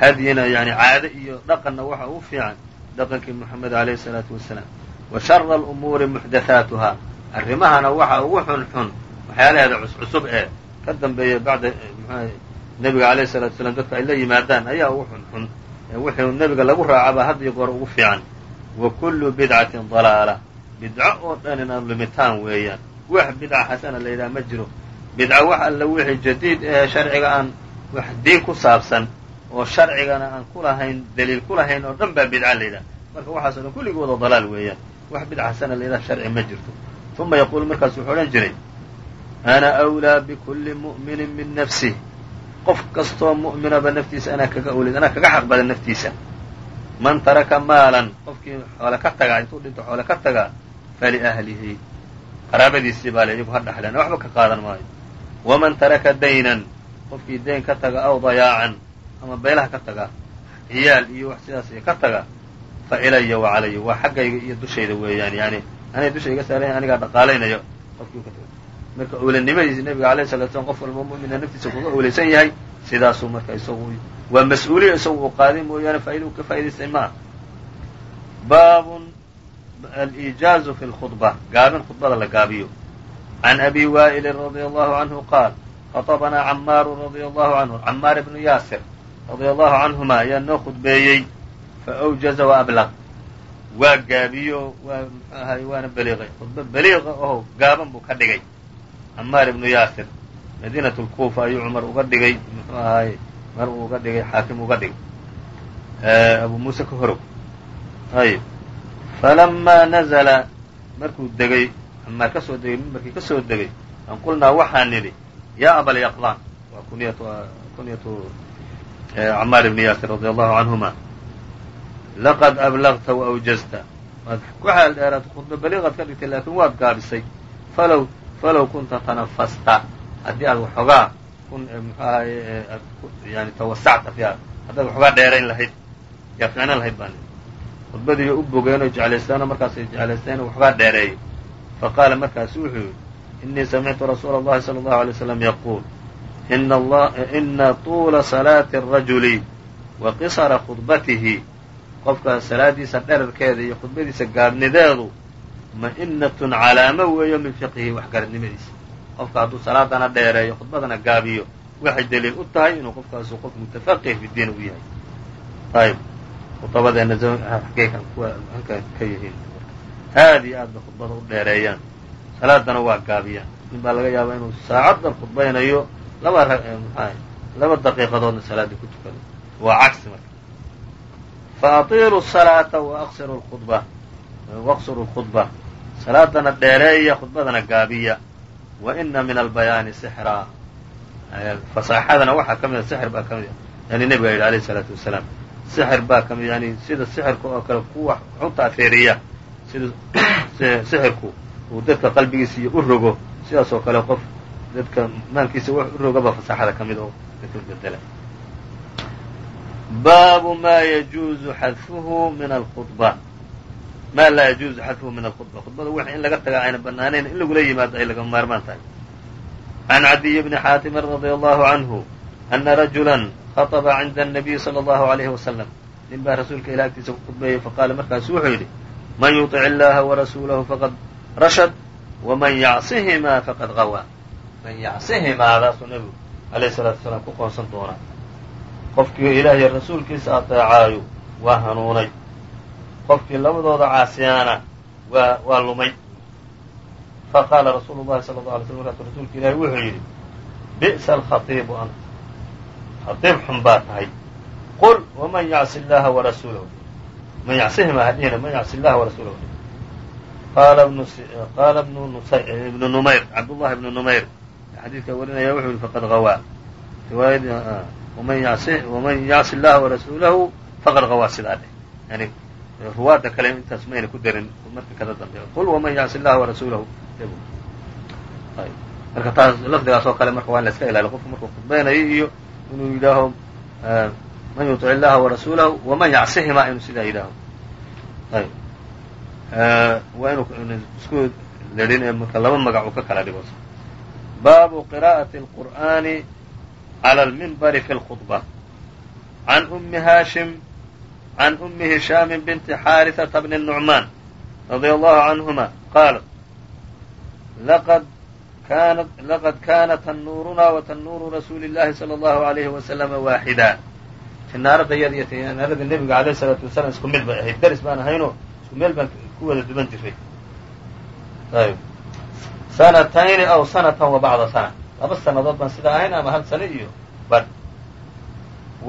hadyina yani caado iyo dhaqanna waxa ugu fiican dhaqankii moxamed alayhi salaatu wasalaam wa shara alumuuri muxdathaatuhaa arrimahana waxa ugu xun xun waxyaalaheeda cuscusub ee ka dambeeya bacda nebiga alayhi salatu wasalaam dadka ay la yimaadaan ayaa ugu xun xun wixii nebiga lagu raacabaa had iyo goor ugu fiican. Wa kullu bidcatin dalaala. Bidco oo dhanina lumitaan weeyaan. Wax bidca xasana la ma jiro. Bidca wax alla wixii jadiid ee sharciga aan wax diin ku saabsan oo sharcigana aan ku lahayn daliil ku lahayn oo dhan baa bidca la yidhaha. Marka waxaaso dhan kulligooda dalaal weeyaan. Wax bidca xasana la yidhaha sharci ma jirto. Uma yaquulu markaasu wuxuu odhan jiray ana awlaa bikulli mu'minin min nafsih qof kastoo mu'minaba naftiisa anaa kaga awlid anaa kaga xaq badan naftiisa. Man taraka maalan qofkii xoole ka tagaa intuu dhinto xoole ka tagaa faliahlihi qaraabadiisii baa le iyagu ha dhaxleen waxba ka qaadan maayo. Waman taraka daynan qofkii dayn ka taga aw dayaacan ama beelaha ka taga ciyaal iyo wax sidaas ka taga fa ilaya wa calaya waa xaggayga iyo dushayda weeyaan. Yani anay dusha iga saaranya anigaa dhaqaalaynayo qofkii ka taga marka owlanimadiisi nebiga alayh salatu slam qof walba mu'mina naftiisa kuga owlaysan yahay sidaasuu marka isagu waa mas'uuliya isagu uu qaaday mooyaane faa'ida uu ka faa'idaystay ma ah baabun aliijaazu fi lkhudba gaabin khudbada la gaabiyo. Can abi waa'ilin radia allahu canhu qaal khaطabanaa camaaru radia allahu canhu camaar ibnu yaasir radia allahu canhuma ayaa noo khudbeeyey faawjaza wa ablaq waa gaabiyo waa waana beliiqay khudba beliiqa oo gaaban buu ka dhigay camaar ibnu yaasir madiinat lkuufa ayuu cumar uga dhigay muxuu ahaay mar uu uga dhigay xaakim uga dhigay. Abu muuse ka horow. Ayb falamaa nazla markuu degay camaar ka soo degay mimbarkii ka soo degay an qulnaa waxaan nidhi yaa abalyaqlaan waa kunyatu camaar ibni yaasir radi allahu canhuma laqad ablagta waawjazta waad ku xeel dheeraad khudba baliiqaad ka dhigtay laakiin waad gaabisay. Falow falow kunta tanafasta haddii aad waxoogaa kun muxuu ahaye yani tawasacta fiiha haddaad waxoogaa dheerayn lahayd yaa fiicnan lahayd baan khudbadiiyo u bogeenoo jeclaystaano markaasay jeclaysteeno waxoogaa dheereeyey faqaala markaasu wuxuu yidhi inii samictu rasuula اllahi salى اllahu alay slam yaquul ina tuula salaati الrajuli wa qisara khudbatihi qofka salaadiisa dherarkeeda iyo khudbadiisa gaabnideedu ma'inatun calaamo weeyo min fiqhihi waxgaradnimadiisa. Qofka hadduu salaadana dheereeyo khudbadana gaabiyo waxay daliil u tahay inuu qofkaasu qof mutafaqih fi diin u yahay. Ayb khudabadeenna halkan ka yihiin aad aad bay khudbada u dheereeyaan. Salaadana waa gaabiyaan. Nin baa laga yaabaa inuu saacaddan khudbaynayo laba maxaa laba daqiiqadoodna salaaddii ku tukado. Waa cagsi marka. Faatiilu salaata waqsuru lkhudba salaadana dheereeya khudbadana gaabiya. Wa ina min albayaani sixraa fasaaxadana waxaa ka mida sixir baa ka mid yani nebiga yidhi alayh isalaatu wasalaam sixir baa ka mid yani sida sixirka oo kale kuwa xu ta'fiiriya sida <clears throat> sixirku uu dadka qalbigiisa iyo u rogo sidaas oo kale qof dadka maankiisa wax u rogaba fasaaxada ka mid oo dadka bedela baabu ma yajuuzu xadfuhu min alkhudba ma laa yajuuzu xadfuhu min alkhudba khudbada wix in laga taga ayna banaanayn in lagula yimaado ay laga maarmaan tahay can cadiy bni xaatimin radia allahu canhu ana rajula khaطba cinda الnabiyi salى اllahu عalayhi wasalam nin baa rasuulka ilah agtiisa ku khudbeeyey faqaala markaasu wuxuu yidhi man yuطic illaha warasuulahu faqad rashad waman yacsihimaa faqad gawaa man yacsihimaadaasuu nebigu alayh الsalatu wasalaam ku qoonsan doonaa qofkii ilaah iyo rasuulkiisa adeecaayo waa hanuunay qofkii labadooda caasiyaana waa waa lumay. Faqaala rasuulu llahi sala allau alay slam rasuulka ilaahi wuxuu yidhi bi'sa alkhatiibu ant khatiib xun baa tahay. Qul waman yacsi llaha warasuulahu man yacsihima hadhihina man yacsi llaha warasuulahu qaala ibnu numayr cabdullahi ibnu numayr. Xadiidka warinaya wuxuu yihi faqad gawaa riwaayad waman yacsi llaha warasuulahu faqad gawaa sidaa dheh yani ruwaadda kale intaas mayna ku darin marka kada dambeeya qul waman yacsi llaha warasuulahu marka taas lafdigaas oo kale marka waa in la iska ilaaliyo qofku markuu khudbaynayo iyo inuu yidhaaho man yuطic illaha warasuulahu waman yacsihima inuu sidaa yidhaaho ayb waa inuu isku ledhin ee marka laba magac uu ka kala dhigo baabu qira'ati اlqur'ani عlى الminbr fi الخطبة عn أmi hashim عn أmi هisham binti xاariثة bn النعman radي الlه عanهma qaalat laqad kana تnuuruna وتnuuru rasuuli الlahi slى الlه عalيh وsلم waaxida tinaarada yada iyo tinaarada nebiga عalيه الصلاaةu وaسلام isku mid bay ahayd deris baan ahaynoo isku meel baan ku wada duban jiray ayb sanatayni aw sanatan وbacda sana laba sanadood baan sidaa ahayn ama hal sane iyo badh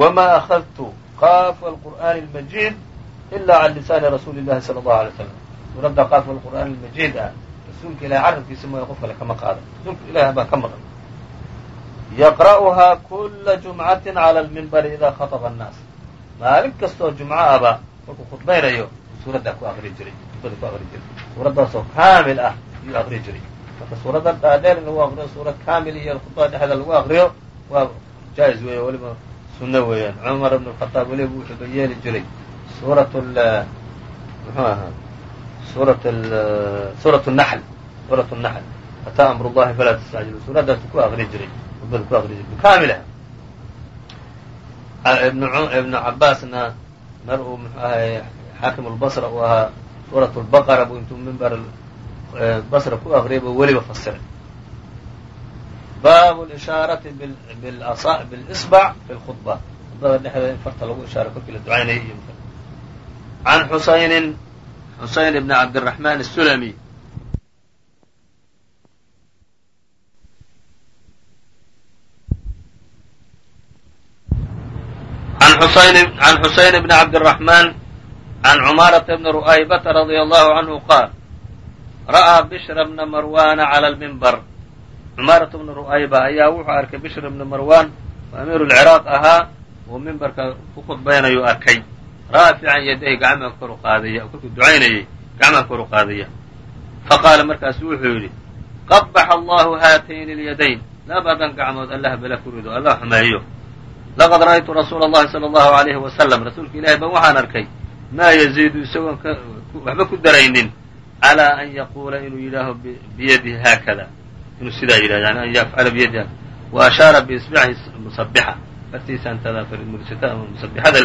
wma أخadtu qaf wlqur'aani اlmajiid ila can lisaani rasuuli llahi sala allahu alay slam suuradda qaaf wlqur'aani almajiid ah rasuulka ilahay carabkiisa mooya qof kale kama qaada rasuulka ilahi baa ka maqan yaqra'uhaa kula jumcatin cala alminbari idaa khaطba annaas maalin kastoo jumco aba markuu khudbaynayo suuraddaa ku aqri jiray khudbada ku aqri jiray suuraddaasoo kaamil ah ayuu aqri jiray marka suuradda dhaadheer in lagu aqriyo suurad kaamil iyo khudbada dhexda lagu aqriyo waa jaa-is weeyo weliba sunno weeyaan cumar bn khaaab weliba wuxuuba yeeli jiray suura mxuu ahaa sura suurat nal suurat naxl ataa amr llahi falaa tastacjilu suuradaasu ku akri jiray khudbada ku akri jiray mukaamil ah ibnu cabaasna mar uu mxu eh, ahay xaakim lbasra uu ahaa suurat lbaqara buu intuu mimbar eh, basra ku akriyay buu weliba fasiray baabu lishaarati bilisbac fi lkhudba khudbada dhexdeeda in farta lagu ishaaro kolkii la ducaynayay iyo can xusaynin xusayn ibni cabdiraxmaan الsulami can xusayn bni cabdiraxmaan can cumaarata bni ru'aybata radia allahu canhu qaal ra'aa bishra bna marwana cala lmimbar cumaarata bna ru'ayba ayaa wuxuu arkay bishr bna marwan oo amiiru lciraaq ahaa uu mimbarka ku khudbaynayuu arkay raafican yadayhi gacmaha kor u qaadaya oo kolkuu ducaynayey gacmaha koru qaadaya faqaala markaasu wuxuu yidhi qabax allahu haatayni اlyadayn labadan gacmood allah bala ku rido allah xumeeyo laqad ra'aytu rasuula اllahi salى allahu alayhi wasalam rasuulka ilahi ban waxaan arkay maa yaziidu isagoon waxba ku daraynin calىa an yaquula inuu yidhaaho biyadihi haakada inuu sidaa yidhahdo yani an yafcala biyadihi wa ashaara musabixa fartiisa antada mursita ama musabixada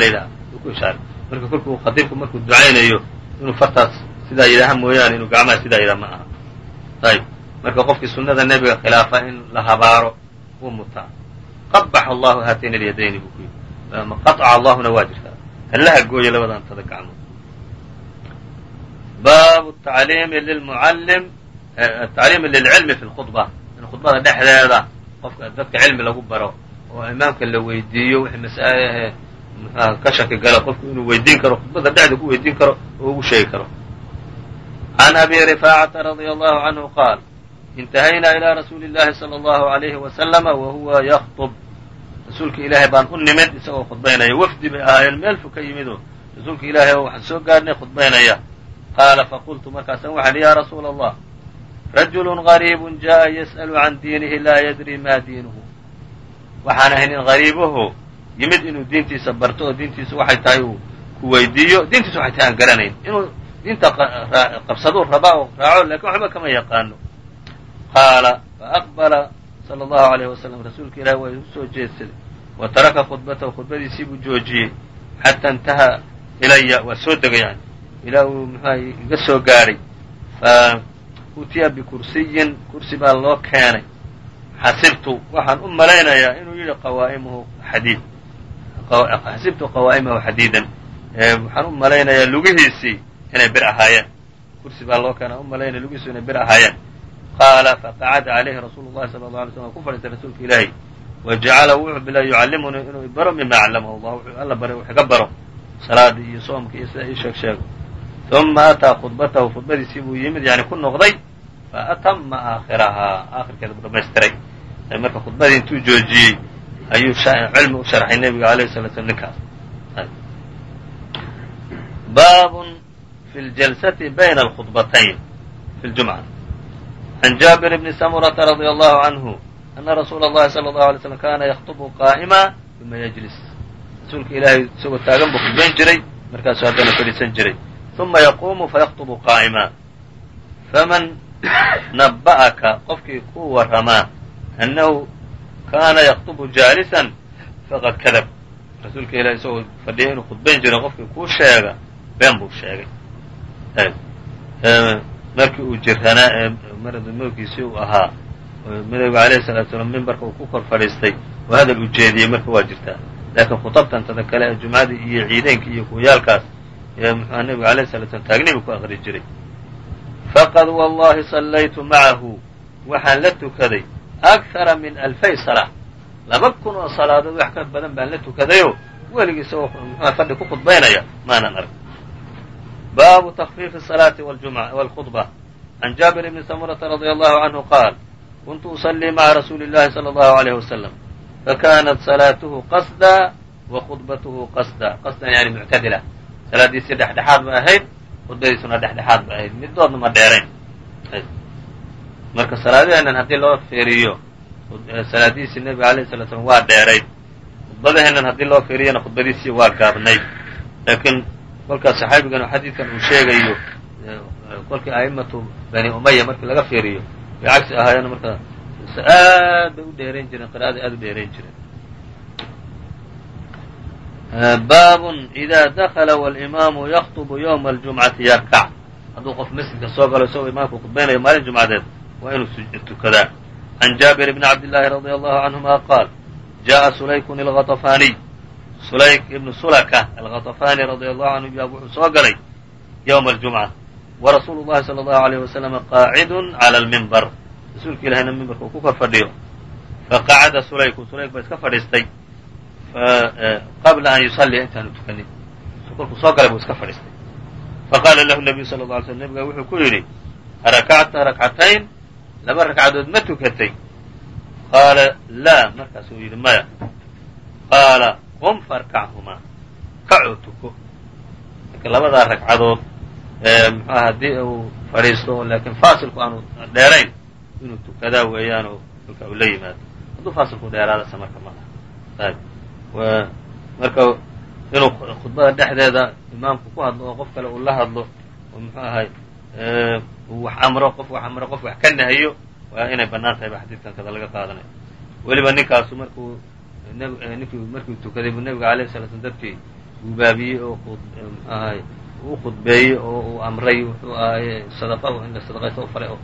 ku ishaaray marka kolkuu khadiibku markuu ducaynayo inuu fartaas sidaa yidhaaha mooyaane inuu gacmaha sidaa yidhaha ma aha. Ayb marka qofkii sunnada nebiga khilaafa in la habaaro wuu mutaa. Qabax allahu haatayn alyadayni buu ku yidhi. Qaطca allahuna waa jirtaa. Allaha gooya labada antada baabu tacliimi lilmuallim atacliimi lilcilmi fi lkhudba in khudbada dhexdeeda qofka dadka cilmi lagu baro oo imaamka la weydiiyo wixii mas'ale ahee muxuaha ka shaki gala qofku inuu weydiin karo khudbada dhexda ku weydiin karo oo ugu sheegi karo can abi rifaacata radia allahu canhu qaal intahaynaa ilaa rasuuli اllahi salى allahu alayhi wasalama wa huwa yakطub rasuulka ilaahay baan u nimid isagoo khudbaynaya wafdi bay ahaayeen meel fog ka yimid oo rasuulka ilaahay oo waxaan soo gaarhnay khudbaynaya qaala faqultu markaasaan waxaan ihi ya rasuula allah rajulu gariibu jaءa yas'lu can diinihi laa yadri ma diinuhu waxaan ahay nin gariibaho yimid inuu diintiisa barto oo diintiisa waxay tahay uu ku weydiiyo diintiisa waxay tahay aan garanayn inuu diinta qabsaduu rabaa oo raaco laakiin waxba kama yaqaano qaala faaqbala sala allahu alayh wasalam rasuulka ilahi waa isu soo jeedsaday wa taraka khudbatahu khudbadiisii buu joojiyey xata intahaa ilaya waa soo degay yani ilaa uu muxuaha iga soo gaadhay utiya bikursiyin kursi baa loo keenay. Xasibtu waxaan u malaynayaa inuu yidhi qawaa'imuhu xadiid. Xasibtu qawaa'imahu xadiidan. Waxaan u malaynayaa lugihiisii inay bir ahaayeen. Kursi baa loo keenay malaynaya lugihiisu inay bir ahaayeen. Qaala faqacada calayhi rasuulu llahi sala alla alay slam ku fadhiistay rasuulka ilaahi wa jacala wuxuu bila yucallimunii inuu ibaro mima callamahu allah wuxuu alla baray wax iga baro salaadii iyo soomka iyo sida ii sheeg sheego uma ataa khudbatahu khudbadiisii buu yimid yani ku noqday fa atama aakhirahaa aakhirkeeda buu dhamaystiray marka khudbadii intuu joojiyey ayuu cilmi u sharxay nebiga alayh sala slam ninkaas baabun fi ljalsati bayna alkhudbatayn fi ljumca can jaabir bni samurata radia allahu canhu ana rasuula اllahi salى اlahu alay slam kana yakطbu qaa'ima uma yajlis rasuulka ilaahay isagoo taagan buu khudbayn jiray markaasuu haddana fadhiisan jiray uma yaquumu fayakطbu qaa'ima faman <laughs> naba'aka qofkii ku warramaa. Annahu kaana yakطbu jaalisan faqad kadab. Rasuulka ilahi isagoo fadhiya inuu khudbayn jiray qofkii kuu sheega been buu sheegay. Markii uu jirranaa ee marada mowkiisii uu ahaa nabiga alayhi salatu salaam mimbarka uu ku kor fadhiistay oo hadal uu jeediyey marka waa jirtaa. Laakiin khutabtantada kale ee jumcadii iyo ciideenkii iyo kuwayaalkaas ee muxua nabiga alayhi salatu slam taagnibu ku aqri jiray faqad wallahi sallaytu macahu waxaan la tukaday akara min alfay salaa laba kun oo salaadood wax ka badan baan la tukadayoo weligii isagoo muxua fadhi ku khudbaynaya maanan arg baabu takfiifi الsalaati wاlkhudba can jaabir bni samurata radia allahu canhu qaal kuntu usallii maca rasuuli اllahi salى allahu alayh wasalam fakanat salaatuhu qasda wa khudbatuhu qasda qasdan yani muctadila salaadiisii dhexdhexaad ba ahayd khudbadiisuna dhexdhexaad ba ahayd. Midoodna ma dheerayn. Marka salaadaheennan haddii loo fiiriyo salaadiisii nebiga alayh salatu slam waa dheerayd. Khudbadaheennan haddii loo fiiriyana khudbadiisii waa gaabnayd. Laakiin kolkaas saxaabigan oo xadiidkan uu sheegayo kolkii a'imatu bani umaya markii laga fiiriyo bay ahaayeen marka aad bay u dheerayn jireen qira'ada aad u dheerayn jireen baabun ida dakala walimaamu yakطbu ywma aljumcati yarkac hadduu qof masjidka soo galo isagoo imaamku khudbaynayo maalin jumcadeed waa inuu tukadaa can jaabir bni cabdillaahi radia allahu canhuma qaal jaءa sulaykun alغaطafaaniy sulayk ibnu sulaka alغaطafaani radia allahu canhu yaa wuxuu soo galay ywma aljumca wa rasuulu llahi salى allahu alayh wasalama qaacidun cala almimbar rasuulka ilahayna mimbarka uu ku kor fadhiyo faqacada sulayku sulayk baa iska fadhiistay qabla an yusalliya intaanu tukanin kolkuu soo galay buu iska fadhiistay faqaala lahu nabiyu sala lla alay nabiga wuxuu ku yidhi arakacta rakcatayn laba ragcadood ma tukatay qaala laa markaasuu yidhi maya qaala qum farkachumaa kacoo tuko marka labadaa ragcadood muxuaha haddii uu fadhiisto laakiin faasilku aanu dheerayn inuu tukadaa weeyaan oo kolka uu la yimaado hadduu faasilku dheeraadase marka ma marka inuu khudbada dhexdeeda imaamku ku hadlo oo qof kale uu la hadlo oo muxuu ahay uu wax amro qof wax amro qof wax ka nahiyo waa inay bannaan tahay ba xadiidkan kada laga qaadanaya weliba ninkaasu markuu ninkii markuu tukaday buu nebiga alayh sala slam dadkii gubaabiyey oo mxu ahay u khudbeeyey oo uu amray wuxuu ahaye sadaqa in la sadaqaysto u faray. Oo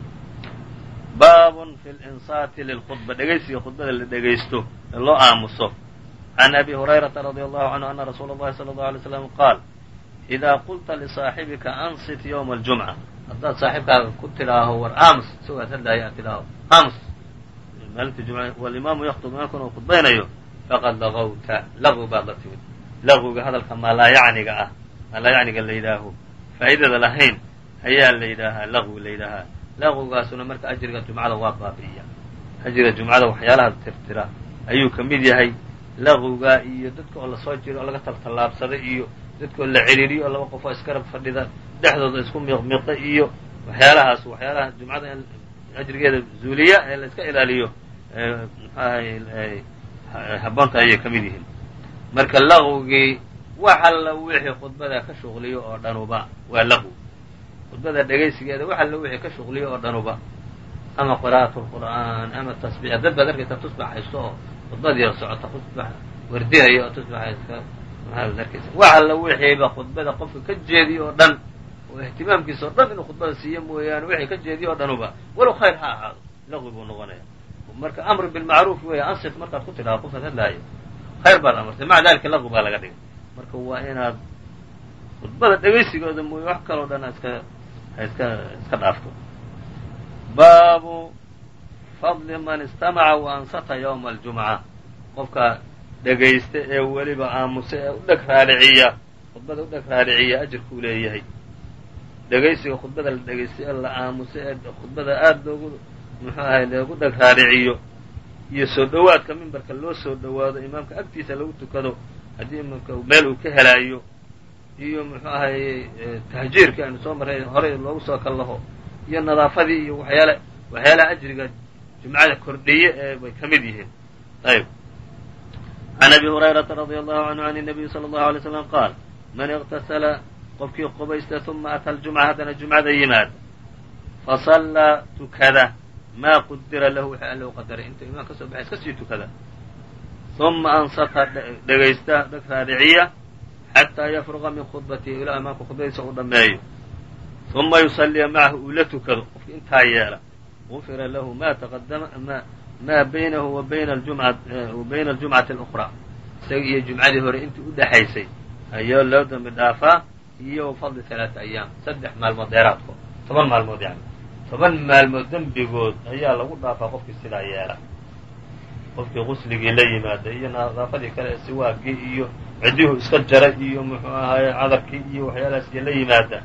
baabun fi linsaati lilkhudba dhegaysiga khudbada la dhegaysto ee loo aamuso can abi hurayrata radi allahu canhu ana rasuula اllahi salى اllahu alay slam qaal idaa qulta lisaaxibika ansit ywma aljumca haddaad saaxiibkaaga ku tidhaaho war aamus isagoo aad hadlaaya aad tidhaaho aamus maalinta jumca walimaamu yakhtub imaamkuna uu khudbaynayo faqad lagawta lagwi baad la timid lagwiga hadalka maalaayacniga ah maalaayacniga la yidhaaho faa'idada lahayn ayaa la yidhaahaa lagwi la yidhaahaa lagwigaasuna marka ajriga jumcada waa baabi'iya ajriga jumcada waxyaalaha tirtira ayuu ka mid yahay lagwiga iyo dadka oo la soo jiro oo laga taltallaabsaday iyo dadka oo la celiiriyo oo laba qof oo iskarab fadhida dhexdooda isku miiqmiiqa iyo waxyaalahaas waxyaalaha jumcada ajrigeeda zuuliya ee la ilaaliyo haboonta ayay ka mid yihiin. Marka lagwigii wax alla wixii khudbada ka shuqliyo oo dhanuba waa lagwi khudbada dhegaysigeeda wax alla wixii ka shuqliyo oo dhanuba. Ama qira'at lqur'aan ama tasbiix dad baad arkaysa tusbax haysto oo khudbad yar socota tusbax wardinaya oo tusbax iska maxaad arkaysa wax alla wixiiba khudbada qofka ka jeediyo oo dhan oo ihtimaamkiisa oo dhan inuu khudbada siiyo mooyaane wixii ka jeediyo oo dhanuba walow khayr ha ahaado. Lagwi buu noqonaya. Marka amr bilmacruuf weeye ansit markaad ku tidhaha qofaad hadlaayo khayr baad amartay. Maca dalika lagwi baa laga dhigay. Marka waa inaad khudbada dhegaysigooda mooye wax kaloo dhan iska iska iska dhaafto. Baabu fadli man istamaca wa ansata ywma aljumca. Qofka dhegaysta ee weliba aamusa ee u dheg raariciya khudbada u dheg raariciya ajirkuu leeyahay. Dhegaysiga khudbada la dhegaystay ee la aamusa ee khudbada aada loogu muxuu ahay loogu dheg raariciyo iyo soo dhowaadka mimbarka loo soo dhowaado imaamka agtiisa lagu tukado haddii imaamka meel uu ka helaayo. Iyo muxuu ahaye tahjiirkii aynu soo marray horey loogu soo kallaho iyo nadaafadii iyo waxyaala waxyaalaha ajriga jumcada kordhiye ee bay ka mid yihiin ayb can abi hurayrata radia allahu canhu can الnabiyi salى اllahu alay slam qaal man اqtasala qofkii qubaysta uma ata ljumca haddana jumcada yimaad fasallaa tukada maa qudira lahu wixii alla u qadaray intuu imaan ka soo baxay iska sii tukada uma ansata dhegaysta dheg raadiciya xataa yafruqa min khudbatihi ilaa imaamka khudbadiisa uu dhammeeyo uma yusalliya macahu uu la tukado qofki intaa yeela gufira lahu ma maa baynahu wa bayna aljumcati اlأkhraa isaga iyo jumcadii hore intii u dhexaysay ayaa loo dambi dhaafaa iyo fadli talaata ayaam saddex maalmood dheeraadko toban maalmood yani toban maalmood dembigood ayaa lagu dhaafaa qofkii sidaa yeela qofkii qusligii la yimaada iyo nadaafadii kale siwaagii iyo ciddiyuhu iska jara iyo muxuu ahaye cadarkii iyo waxyaalahaas iyo la yimaada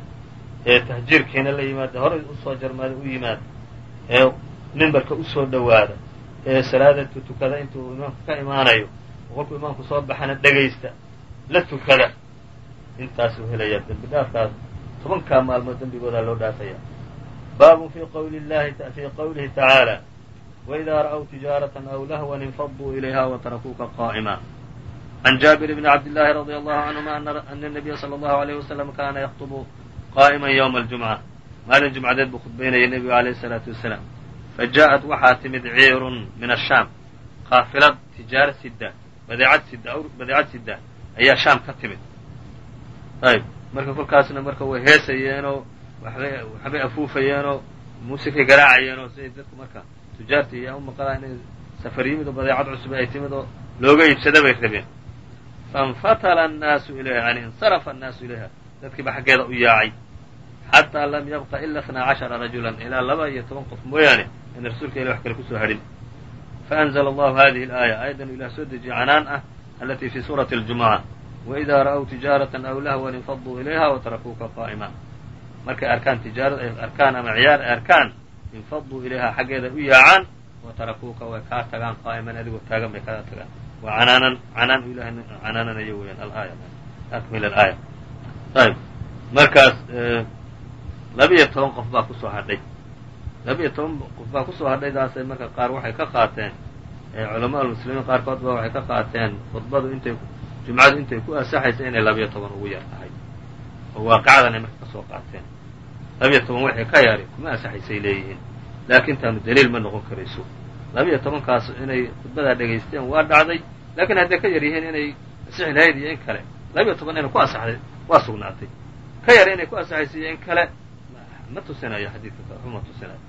ee tahjiirkiina la yimaada horay u soo jarmaada u yimaada ee mimbarka u soo dhowaada. Ee salaada intuu tukada intuu imaamku ka imaanayo oo qolkuu imaamku soo baxana dhegaysta la tukada. Intaasuu helayaa dembi dhaafkaas. Tobankaa maalmood dembigoodaa loo dhaafayaa baabun fii qawlifii qawlihi tacaala waidaa ra'w tijaaratan aw lahwan infaduu ilayha watarakuuka qaa'ima. Can jaabir bni cabdillaahi radi allahu canhuma ana nabiya sala allahu alayh wasalam kaana yaktubu qaa'iman ywma aljumca maalin jumcadeed buu khudbaynayay nebigu alayh الsalaatu wasalaam fajaءat waxaa timid ciirun min ashaam qaafilad tijaara sida badeecad sida badeecad sida ayaa shaam ka timid ayb marka kolkaasna marka way heesayeenoo waxbay waxbay afuufayeenoo muusikay garaacayeenoo siday dadku marka tujaarta iyo u maqlaa inay safar yimid oo badeecad cusub ay timid oo looga iibsada bay rabeen fainfatala annaasu ilayha yani insarafa annaasu ilayha dadkiiba xaggeeda u yaacay xataa lam yabqa ila اثnaa cashara rajulan ilaa laba iyo toban qof mooyaane in rasuulka ilah wax kale kusoo hadhin faأnzla allahu hadihi اlaaya aayaddan ilah soo dejiye canaan ah alatii fi suurati اljumuca waإida ra'w tijaaraةa aw lahwan infaduu ilayha watarakuuka qaa'ima markay arkaan tijaarad ay arkaan ama ciyaar ay arkaan infaduu ilayha xaggeeda u yaacaan watarakuuka way kaa tagaan qaa'iman adigoo taagan bay kaga tagaan waa canaanan canaan ilahay canaananayo weyaan alaaya akmil alaaya ayb markaas labiyo toban qof baa ku soo hadhay. labiyo toban qof baa ku soo hadhaydaasay marka qaar waxay ka qaateen culamaa almuslimiin qaarkood ba waxay ka qaateen khudbadu intay jumcadu intay ku asaxaysa inay labiyo toban ugu yar tahay. Oo waaqicdan ay marka ka soo qaateen. labiyo toban waxay ka yari kuma asaxaysay leeyihiin. Laakiin taanu daliil ma noqon karayso. labiyo tobankaas inay khudbadaa dhegaysteen waa dhacday laakiin hadday ka yar yihiin inay asixi lahayd iyo in kale. labiyo toban inay ku asaxday waa sugnaatay. Ka yar inay ku asaxaysa iyo in kale ma tusinayo xadiidka ma tusinayo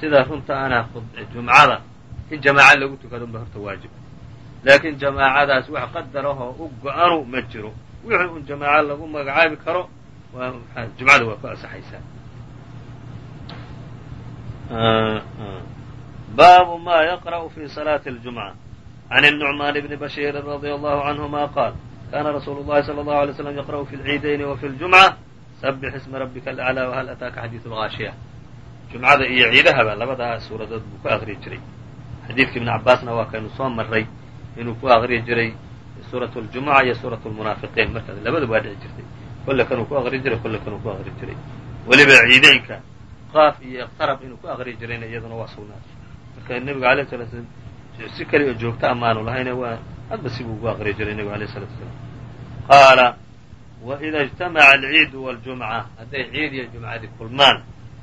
sidaa runta ana jumcada in jamaaca lagu tukado unba horta waajib laakiin jamaacadaas wax qadarahoo u go-anu ma jiro wixii un jamaaca lagu magacaabi karo jumcada waa ku asaxaysaa baabu ma yaqra'u fi salaati اljumca can الnucmaan bni bashiiri radia allahu canhuma qaal kana rasuulu llahi salى allahu alay slam yaqra'u fi اlciidayni wa fi اljumca sabix isma rabbika alaclaa wahal ataaka xadiidu اlgaashiya jumcada iyo ciidahaba labadaa suuradood buu ku aqriyi jiray. Xadiidka ibn cabaasna waa kaynu soo maray inuu ku aqriyi jiray suurat اljumuca iyo suurat lmunaafiqiin markaas labada waa dhici jirtay. Kolle kanuu ku aqri jiray kolle kanuu ku aqri jiray. Weliba ciideynka qaaf iyo iqtarab inuu ku aqri jirayna iyaduna waa sugnaatay. Marka nebiga alayh sala slam si keli oo joogto amaanu lahayne waa hadba si buu ugu aqri jiray nebiga alayh salatu wasalaam. Qaala waida ijtamaca alciidu waljumca hadday ciid iyo jumcadi kulmaan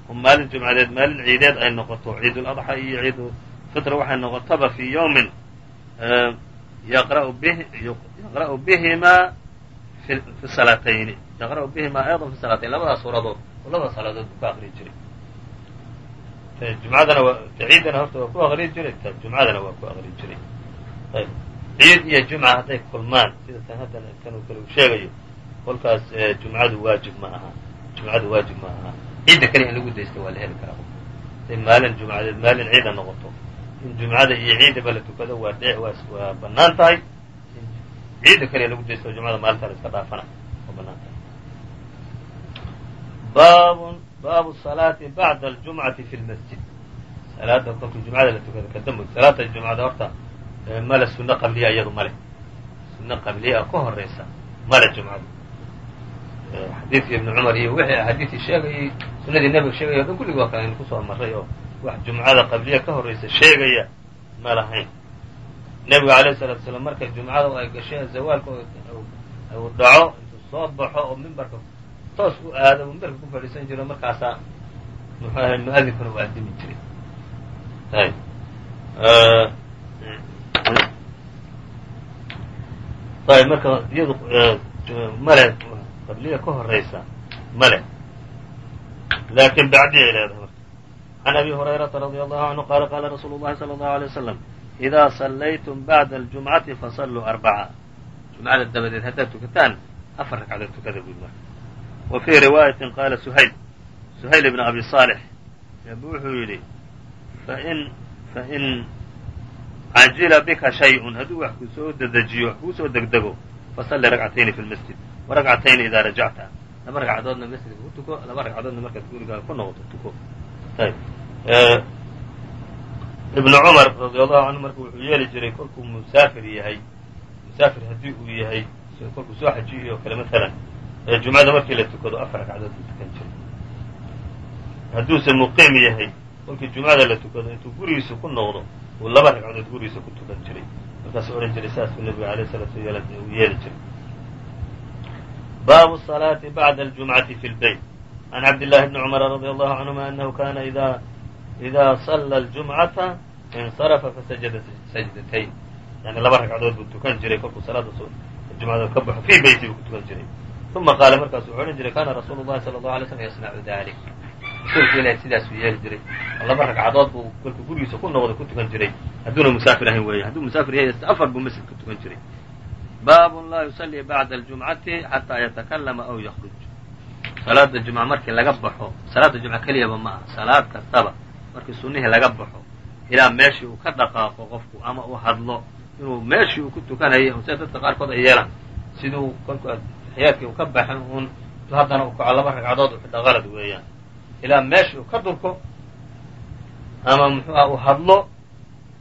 oo maalin jumcadeed maalin ciideed ay noqoto ciiduladxa iyo ciidu fitra waxay noqotaba fii yawmin yaqra'u bihimaa fi salaatayni yaqra'u bihimaa ayضa fi salaatayn labadaas suuradood oo labada salaadood buu ku aqriyi jiray jumcadana waa ciidana horta waa ku aqriyi jiray jumcadana waa ku aqriyi jiray ciid iyo jumca hadday kulmaan sida tan haddan kanuu kale uu sheegayo kolkaas jumcadu waajib ma aha. Jumcadu waajib ma aha. Ciidda in lagu daysta waa la heli karaa. Haday maalin jumcadeed maalin ciida noqoto. In jumcada iyo ciidaba la tukado waa dhe waa bannaan tahay. In ciidda kaliya lagu daysto jumcada maalinta la iska dhaafana waa bannaan tahay. Baabun baabu salaati bacda aljumcati fi lmasjid salaada kolkii jumcada la tukado kadambe salaata jumcada horta male sunno qabliya iyadu male sunno qabliya ka horeysa male jumcadu xadiidkii ibni cumar iyo wixii axaadiisii sheegayay sunnadii nebiga sheegaya dhan kulligii waa ka aynu ku soo marray oo wax jumcada qabliya ka horraysa sheegaya ma lahayn nebiga alayh salatu salaam markay jumcada ay gashay zawaalka uu dhaco intuu soo baxo oo mimbarka toos u aado mimbarka ku fadhiisan jiro markaasaa muxuu ahay mu'adinkuna u addimi jiray ayb marka iyadu male qabliya ka horaysa male laakin bacdiyay leedahay can abi hurayrata radia allahu canhu qaala qaala rasuulu llahi sala allahu alay wasalam idaa sallaytum bacda aljumcati fasalluu arbaca jumcada dabadeed haddaad tukataan afar ragcadood tukada buud marka wa fii riwaayatin qaala suhayl suhayl ibn abi saalix wuxuu yidhi fain fain cajila bika shay-un hadduu wax ku soo dedejiyo wax kuu soo degdego fasalli ragcatayni fi lmasjid waragcatayni idaa rajacta laba ragcadoodna masjidka ku tuko laba ragcadoodna markaad gurigaaga ku noqoto tuko. Ayb ibnu cumar radia allahu canhu marka wuxuu yeeli jiray kolkuu musaafir yahay. Musaafir haddii uu yahay kolkuu soo xajiyo oo kale maalan jumcada markii la tukado afar ragcadood buu tukan jiray. Hadduuse muqiim yahay kolkii jumcada la tukado intuu gurigiisa ku noqdo uu laba ragcadood gurigiisa ku tukan jiray. Markaasuu odhan jiray saasuu nebiga alayh salatu yeeli jiray baabu الصلاaةi bعda الجuمعaةi في الbyt عن cabd للhi بن cمر رضي الله عنهma أنه kana إida صلى الجuمعaةa انصرفa fasajada سaجدتين yani laba ragcadood buu tukan jiray kolkuu salaada jumcada ka baxo fii beyti buu ku tukan jiray ثuma qaala markaasu wuxuu odhan jiray kana rasuulu الlahi salى الlaه عalay slm yasnacu dalik rasuulku ilahi sidaasuu yeeli jiray laba ragcadood buu kolkuu gurigiisa ku noqday ku tukan jiray hadduuna musaafir ahayn weeye hadduu musaafir yahay afar buu masjid ku tukan jiray baab laa yusalii bacda aljumcati xataa yatakalama aw yakruj salaada jumca markii laga baxo salaada jumca keliyaba ma aha salaad kastaba markii sunnihii laga baxo ilaa meeshii uu ka dhaqaaqo qofku ama uu hadlo inuu meeshii uu ku tukanayay sida dadka qaarkood ay yeelaan siduu kolku uu ka baxay uun haddana uu kaco laba ragcadood u qalad weeyaan. Ilaa meeshii uu ka durko ama muxuu ah uu hadlo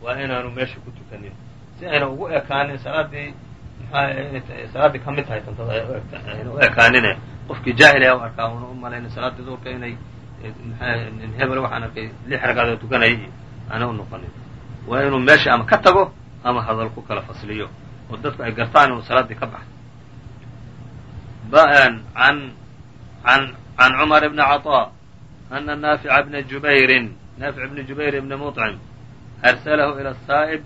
waa inaanu meeshii ku tukanin. Si ayna ugu ekaanin salaadii salaadii ka tahay tantada u ekaanine qofkii jaahil ayaa u arkaa una u salaadii duurka inay hebel waxaan arkay lix ragcaadoo tukanayay iyo u noqonin. Waa inuu meesha ama ka tago ama hadal ku kala fasliyo oo dadku ay gartaan inuu salaadii ka baxo an can cumar ibni caطa ana naafica bna jubayrin naafic bni jubayr ibni muطcim arsalahu ila saa'ib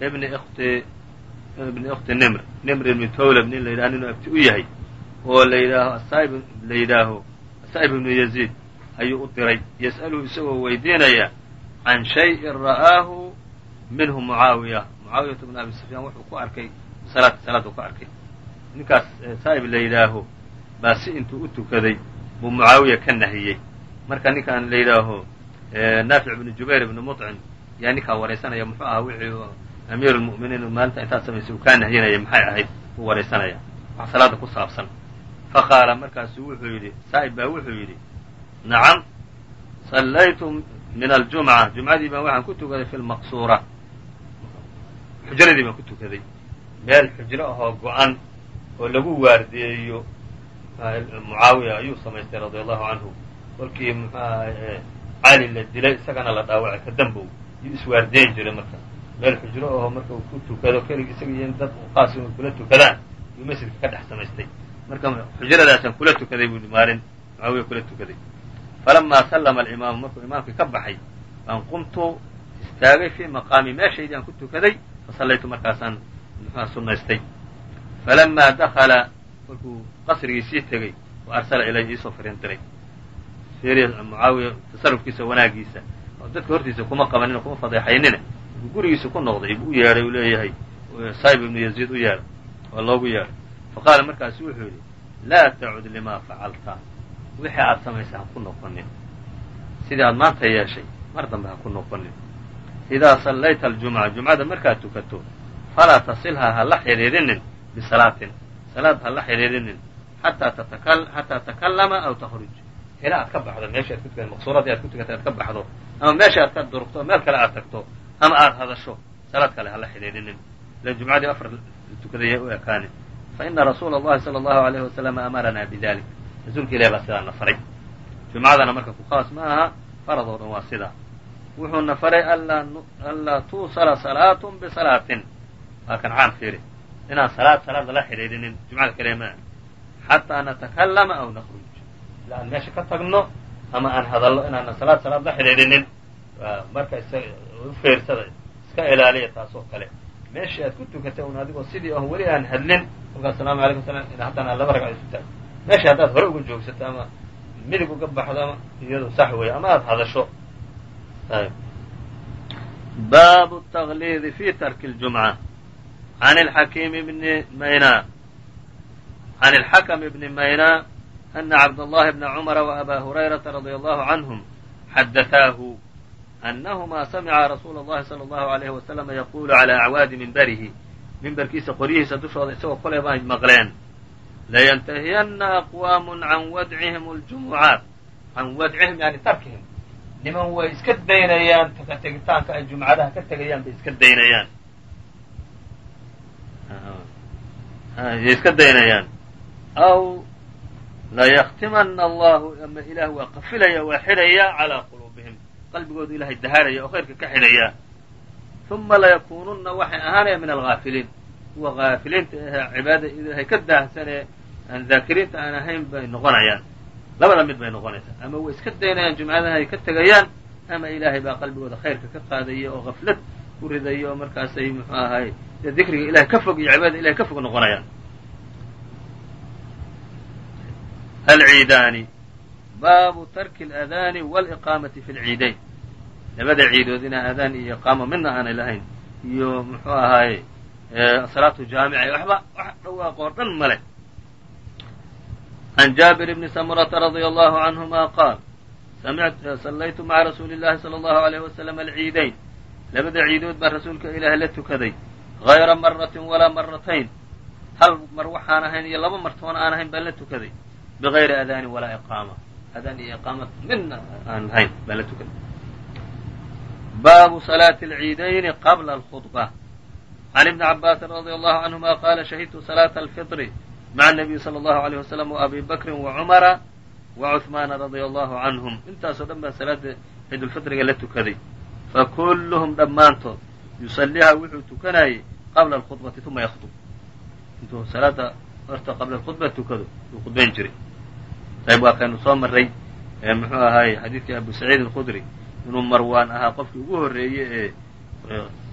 ibni kti ibni اkhti nimr nimr ibni towlab nin la yidhaha ninuu abti u yahay oo la yidhaaho asaa'ib la yidhaaho asaa'ib ibnu yaziid ayuu u diray yas'aluhu isagoo weydiinaya can shayءin ra'aahu minhu mucaawiya mucaawiyata bn abi sufyaan wuxuu ku arkay salaad salaaduu ku arkay ninkaas saa'ib la yidhaaho baa si intuu u tukaday buu mucaawiya ka nahiyey marka ninkaan la yidhaaho naafic ibnu jubayr ibnu muطcim yaa ninkaa waraysanaya muxuu ahaa wixii amiiru lmu'miniin maalinta intaad samaysay uu kaa nahyinaya maxay ahayd? Buu waraysanaya wax salaada ku saabsan. Faqaala markaasuu wuxuu yidhi saa'ib baa wuxuu yidhi nacam sallaytu min aljumca. Jumcadii baan waxaan ku tukaday fi lmaqsuura xujradii baan ku tukaday. Meel xujro ahoo go-an oo lagu waardiyeeyo mucaawiya ayuu samaystay radia allahu canhu. Kolkii mxuaha cali la dilay isagana la dhaawacay ka yuu iswaardiyen jiray marka meel xujro ahoo marka uu ku tukado kelig isaga iyo dad qaas inay kula tukadaan yuu masjidka ka dhex samaystay. Marka xujradaasaan kula tukaday buu maalin mucaawiya kula tukaday. Falamaa sallama alimaamu markuu imaamkii ka baxay baan qumtu istaagay fii maqaami meeshaydii aan ku tukaday fasallaytu markaasaan muxuha sunnaystay falamaa dakala markuu qasrigii tegey wa arsala ilayh iisoo fariin diray. Mucaawiya tasarufkiisa wanaagiisa oo dadka hortiisa kuma qabanino kuma fadeexaynine gurigiisa ku noqday u yeedhay uu leeyahay saayib ibnu yaziid u yeedhay waa loogu yeedhay. Faqaala markaasu wuxuu yidhi laa tacud limaa facalta wixii aad samaysay ha ku noqonin. Sidii aad maanta yeeshay mar dambe ha ku noqonin. Idaa sallayta aljumca jumcada markaad tukato falaa tasilhaa ha la xidhiidhinin bisalaatin. Salaad ha la xidhiidhinin xataa takallama aw takhruj. Ilaa aad ka baxdo meesha ad ku tukata maqsuuradii aad ku tukatay aad ka baxdo ama meesha aad ka durugto meel kale aad tagto ama aad hadasho salaad kale ha la xidhiidhinin. Ilan jumcadii afar tukadayay u ekaanin fa ina rasuula اllahi salى allahu alayhi wasalama amaranaa bidalik rasuulka ilahi baa sidaa faray. Jumcadana marka ku khaas ma aha farad oo dhan waa sidaa wuxuuna faray anlaa tuusala salaatun bisalaatin waa kan caan fiiri. Inaan salaad salaad lala xidhiidhinin jumcada kale maa xataa natakallama aw nakruj ila aan meesha ka tagno ama aan hadallo inaanan salaad salaad la xidhiidhinin marka u feersada iska ilaaliya taas oo kale meeshii aad ku tukatay un adigoo sidii on weli aan hadlin kolkaa asalaamu alaykum salam haddana aad laba ragca isu taag meeshii haddaad hore uga joogsato ama midig uga baxdo ama iyado sax weeye ama aad hadasho baabu التغliidi fi tarki الجumعة عن الحكيم بن مyنا عن الحكم بن مyنا أن عبد الله بن عمر وأbا هريرة رضي الله عنهم xdثاaه أنهma سمعa رsuuل اللhi صلى الله عليه وسلم يقول على أعواadi minberihi mimberkiisa qoryihiisa dushooda isagoo koley bay maqleen laynتahiyana أqwاam عan wadعiهim الجumuعaaت can wadcihim yani tarkihim niman way iska daynayaan ka tegitaanka ay jumcadaha ka tegayaan bay iska daynayaan yay iska daynayaan aw layaktimana allahu ama ilaah waa qafilaya waa xidhaya calaa quluubihim qalbigoodu ilahay dahaaraya oo khayrka ka xidhaya. Uma layakununa waxay ahaanayaan min algaafiliin kuwa gaafiliinta ahee cibaadada ilaahay ka daahsanee aan daakiriinta aan ahayn bay noqonayaan. Labada mid bay noqonaysaa. Ama way iska daynayaan ay ka tegayaan ama ilaahay baa qalbigooda khayrka ka qaadaya oo gaflad ku ridaya oo markaasay muxuu ahay dikriga ilahay ka fog iyo cibaadada ilahay ka fog noqonayaan. Alciidaani baabu tarki اlأdaani wاliqaamati fi lciidayn labada ciidood inaa adaan iyo iqaamo midna aanay lahayn iyo muxuu ahaaye salaatu jaamica waxba wax dhawaaqoo dhan male عن جابر بن سمرة رضي الله عنهما قال صلyت مع رsuuل اللhi صلى الله عليه وسلم العيiدين labada ciidood baa rasuulka ilaah la tukaday غayra mرaة وalaa mرatayn hal mar waxaan ahayn iyo laba martoona aan ahayn baan la tukaday بغayri أdاni walaa إqاamة adaan iyo iqaamad midna aan lahayn baan la tukaday baabu صلاaة العيidayni qبلa الخطبة عن بن عabاس رضي الله عنهma qاla شhهدت صلاaة الفطر mع النبي صلى الله عليه وسلم وأbي بكر وعمر wa cuثmaana radia allahu canhum intaasoo dhan baa salaada ciidulfitriga la tukaday fakulluhum dhammaantood yusalliha wuxuu tukanayey qabla alkhudbati uma yakhtub intuu salaada horta qabla alkhudba tukado uu khudbayn jiray ayb waa kaynu soo maray muxuu ahaaye xadiidkii abu saciid alkhudri inuu marwaan ahaa qofkii ugu horreeye ee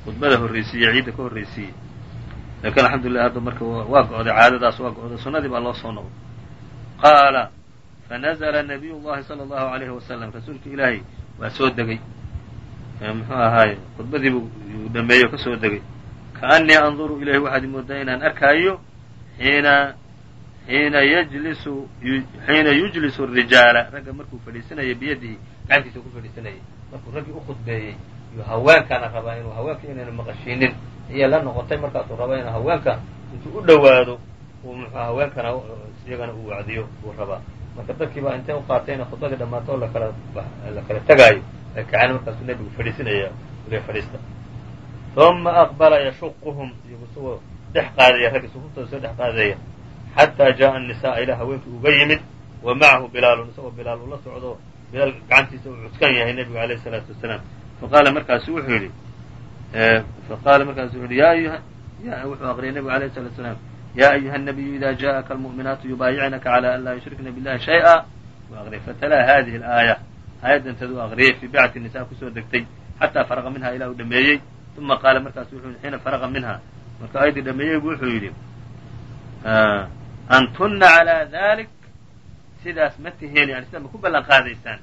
khudbada horreysiiyey ciidda ka horreysiiyey laakiin alxamdulilah hadda marka waa go'day caadadaas waa go'day sunnadii baa loo soo noqday. Qaala fanazla nabiy llahi salى allahu alayhi wasalam rasuulka ilaahay waa soo degay. Muxuu ahaaye khudbadiibu uu dhameeyo ka soo degay. Kaanii anduru ilayhi waxaad moodaa inaan arkaayo xiina xiina yujlisu rijaala. Ragga markuu fadhiisanaya biyadihi gacantiisa ku fadhiisanayay markuu raggii u khudbeeyey iyo haweenkana rabaa inuu haweenka inaynu maqashiinin. Ayay la noqotay markaasuu rabaa inuu haweenka intuu u dhowaado uu muxuu haweenkana iyagana uu wacdiyo buu rabaa. Marka dadkii baa intay u qaatayna khudbadii dhammaato oo lakala la kala tegaayo ay kaceen markaasuu nebigu fadhiisinaya ule fadhiista. Uma aqbala yashuquhum iyagu isagoo dhex qaadaya raggi sufuftooda soo dhex qaadaya xataa jaءa الnisaءa ilaa haweenkii uga yimid wa macahu bilaalun isagoo bilaal ula socdo bilaal gacantiisa uu cuskan yahay nebigu alayh الsalaatu wasalaam faqaala markaasu wuxuu yidhi faqaala markaasu wuxu yihi wuxuu aqriyay nebigu alayh الsalatu wasalaam ya ayuha الnabiyu ida jaءaka almuؤminaatu yubaayicnaka calى an laa yushrikna biاllahi shayئa u aqriyay fatalaa hadihi اlaaya aayaddanteed u aqriyay fii bicati nisa kusoo degtay xataa faraqa minha ilaa uu dhameeyey uma qaala markaasu wuxuu yihi xiina faraqa minha marka aayaddii dhameeyey bu wuxuu yidhi antuna alىa dalik sidaas ma tiheelin yani sidaa ma ku ballan qaadaysaan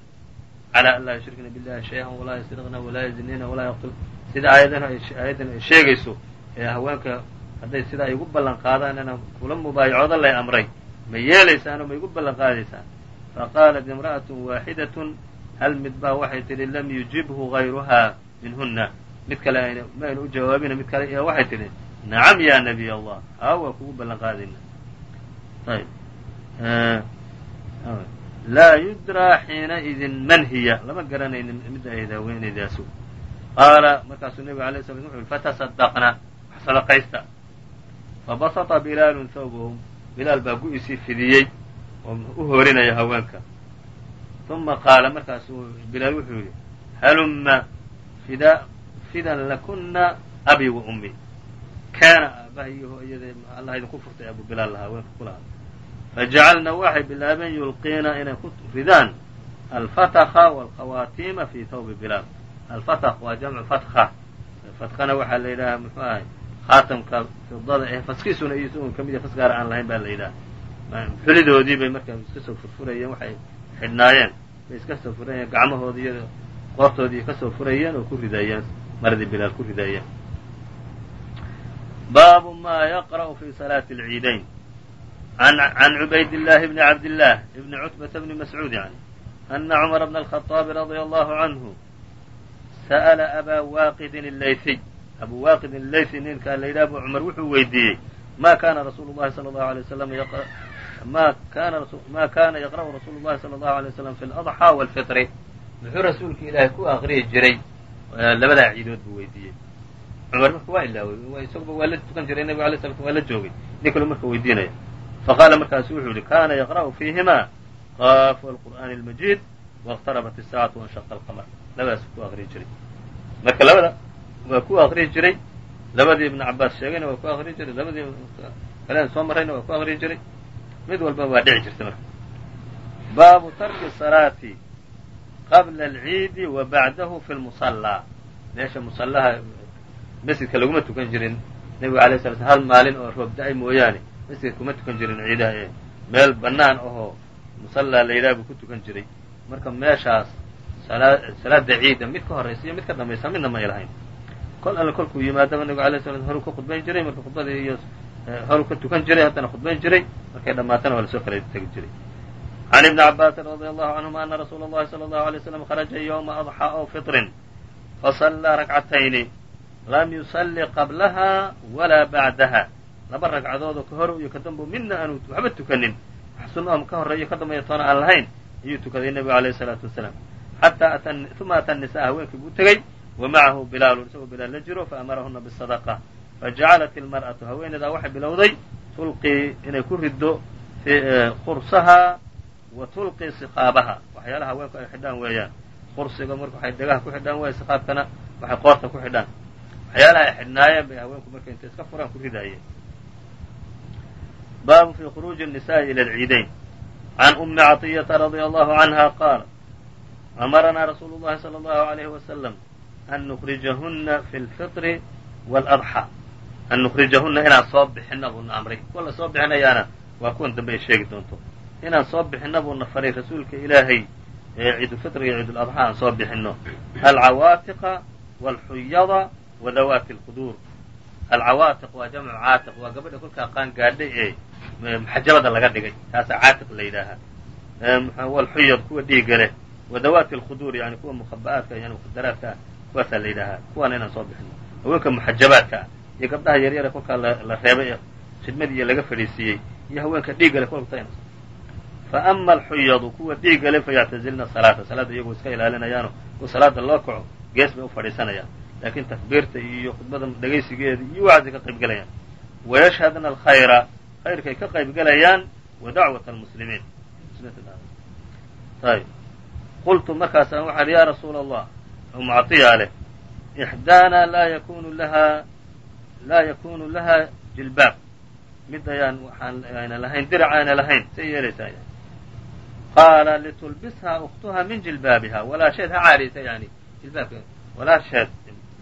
alىa an laa yushrikna billahi shay-an walaa yasriqna walaa yazinina walaa yaqtul sida aayadan ay sheegayso ee haweenka hadday sidaa ay igu ballan qaadaanana kula mubaayacooda lay amray ma yeelaysaanoo ma igu ballan qaadaysaan faqaalat imra'atu waaxidatun hal mid baa waxay tidhi lam yujibhu gayruhaa minhunna mid kale ayna ma ayna u jawaabina mid kale waxay tidhi nacam ya nabiy allah haa waa kugu ballan qaadayna laa yudraa xiinaidin man hiya lama garanaynin midda ayd haweenaydaasu qaala markaasuu nebigu alay sl wuxu fatasadaqna wax sadaqaysta fabasata bilaalun thawbahum bilaal baa gu-isii fidiyey oo u hoorinaya haweenka uma qaala markaasuu bilaal wuxuu yidhi halumma fida fidan lakuna abi wa ummi kaana aabaha iyo hooyada allah idinku furtay abu bilaal lahaa haweenka ku lahaa fajacalna waxay bilaabeen yulqiina inay ku ridaan alfatha waalkhawaatiima fi thawbi bilaal alfath waa jamcu fatka fatkana waxaa la yidhaha muxuu ahay? khaatamka fidada ee faskiisuna iyo isagun ka mid ya aan lahayn baa la yidhaha xulidoodii bay markaa iska soo furfurayeen waxay xidhnaayeen. Bay iska soo furayeen gacmahoodii qoortoodii ka soo furayeen oo ku ridayeen maradii bilaal ku ridayeen baabu ma yaqra'u fi salaati اlciidayn عن عبayd اللh بن عبد الله بن cتبة بن مسعوud يعني أن cمر بن الخطاب رضي الله عنه سأل أbا واqdin الlayثي أbu واqdin الlayثي ninkaa la yidhah bu cmر wuxuu weydiiyey ma kana rasuul الlahi صلى الله عليه وسلم ma kana yqرأu rasuul الlahi صلى الله عليه وسلم في الأضحى والفطr muxuu rasuulka ilaahay ku aqriyi jiray labadaa ciidood buu weydiiyey cmar marka waa ilaawey isaguba waa la tukan jiray nabig alay sla waa la joogay nin kalu marka weydiinaya faqaala markaasu wuxuu yihi kana yaqra'u fiihima qaaf alqur'aani almajiid wاqtarabat isaacatu wanshaqa alqamar labadaas ku aqriyi jiray marka labada waa ku aqriyi jiray labadii ibnu cabaas sheegayna waa ku aqriyi jiray labadii kalean soo marrayna waa ku aqriyi jiray mid walba waa dhici jirtay marka baabu tarki salaati qabla alciidi wa bacdahu fi lmusallaa meesha musallaha masjidka laguma tukan jirin nebigu alay sala sl hal maalin oo roob da'ay mooyaane miska kuma tukan jirin ciidaha ee meel bannaan ahoo musallaa la buu ku tukan jiray. Marka meeshaas salaada ciidda mid ka horaysa iyo mid ka dhamaysa midna ma lahayn. Kol alle kolkuu yimaadaba nabigu alay sla horuu ka khudbayn jiray marka khudbadii iyo e, horuu ka tukan jiray haddana khudbayn jiray markay dhammaatana waa la soo kala tegi jiray. Can ibni cabaasin radia allahu canhuma ana rasuula allahi sala allahu alay slam kharaja yowma adxa ow fitrin fasallaa rakcatayni lam yusalli qablaha walaa bacdaha laba ragcadood oo ka hor iyo ka dambo midna aanu waxba tukanin. Wax ka horreeyo ka dambeeya toona aan lahayn ayuu tukaday nebigu alayhi isalaatu wasalaam. Xataa uma ata nisaa haweenkii buu tegey wa macahu bilaalu isagoo bilaal la jiro fa amarahuna bisadaqa fa jacalat ilmar'atu haweeneydaa waxay bilowday tulqii inay ku riddo e, qursaha wa tulqii siqaabaha. Waxyaalaha haweenku ay xidhaan weeyaan. Qursiga marka waxay dhegaha ku xidhaan weya siqaabkana waxay qoorta ku xidhaan. Waxyaalaha ay xidhnaayeen bay haweenku markay intay iska furaan ku ridaayeen baabu fi khuruuji الnisaءi ilى اlciidayn can umi caطiyata radia allahu canha qaala amaranaa rasuulu llahi salى allahu alayhi wasalam an nukhrijahuna fi lfitri wاladxى an nukhrijahuna inaan soo bixina buuna amray kuwa la soo bixinayaana waa kuwan dambe ay sheegi doonto inaan soo bixina buuna faray rasuulka ilaahay ee ciidulfitriga iyo ciiduladxaa aan soo bixino alcawaatiqa wاlxuyada wa dawaati اlquduur alcawaatiq waa jamcu caatiq waa gabadha kolkaa qaan gaadhay ee maxajabada laga dhigay taasaa caatiq la yidhaahaa walxuyad kuwa dhiiga leh wa dawaati alkhuduur yani kuwa mukhaba'aadka yani mukhadaraadka kuwaasaa la yidhaahaa kuwaana inaan soo bixino haweenka muxajabaadka iyo gabdhaha yaryare kolkaa la reebay ee khidmadii laga fadhiisiiyey iyo haweenka dhiigga leh kolta fa ama alxuyadu kuwa dhiigga leh fayactazilna salaata salaadda iyagoo iska ilaalinayaano u salaada loo kaco gees bay u fadhiisanayaan laakiin takbiirta iyo khudbada dhegaysigeeda iyo waxaasay ka qayb gelayaan wayashhadna alkhayra khayrkay ka qayb gelayaan wa dacwat almuslimiin. Ayb qultu markaasaan waxaan ya rasuula allah mucطiyaa leh. Ixdaana laa yakunu lahaa laa yakunu lahaa jilbaab. Mid ayaan waxaan ayna lahayn dirac ayna lahayn say yeelaysaa qaala litulbishaa uktuha min jilbaabiha walaasheed ha caariysa yani. Jilbaabka walaasheed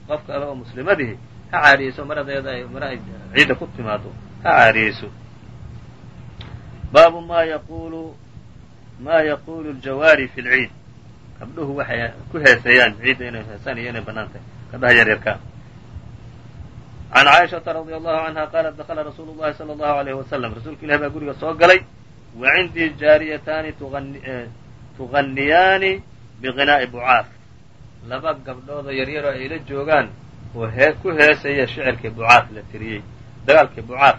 qof kale oo muslimadihi ha caariyayso maradeeda ay ay ciidda ku timaado ha caariyayso baabu ma yaqulu ma yaqulu ljawaari fi lciid. Gabdhuhu waxay ku heesayaan ciidda inay heesanaiyo inay bannaan tahay. Gabdhaha yaryarkaa can caaishaةa radia allahu canha qaalat dakla rasuulu llahi salى allahu alayh wasalam rasuulka ilahi baa guriga soo galay. Wa cindii jaariyataani tuganiyaani eh, biqinaa'i bucaaf laba gabdhoodoo yaryaroo ay la joogaan oo hee ku heesaya shicirkii bucaaf la tiriyey dagaalkii bucaaf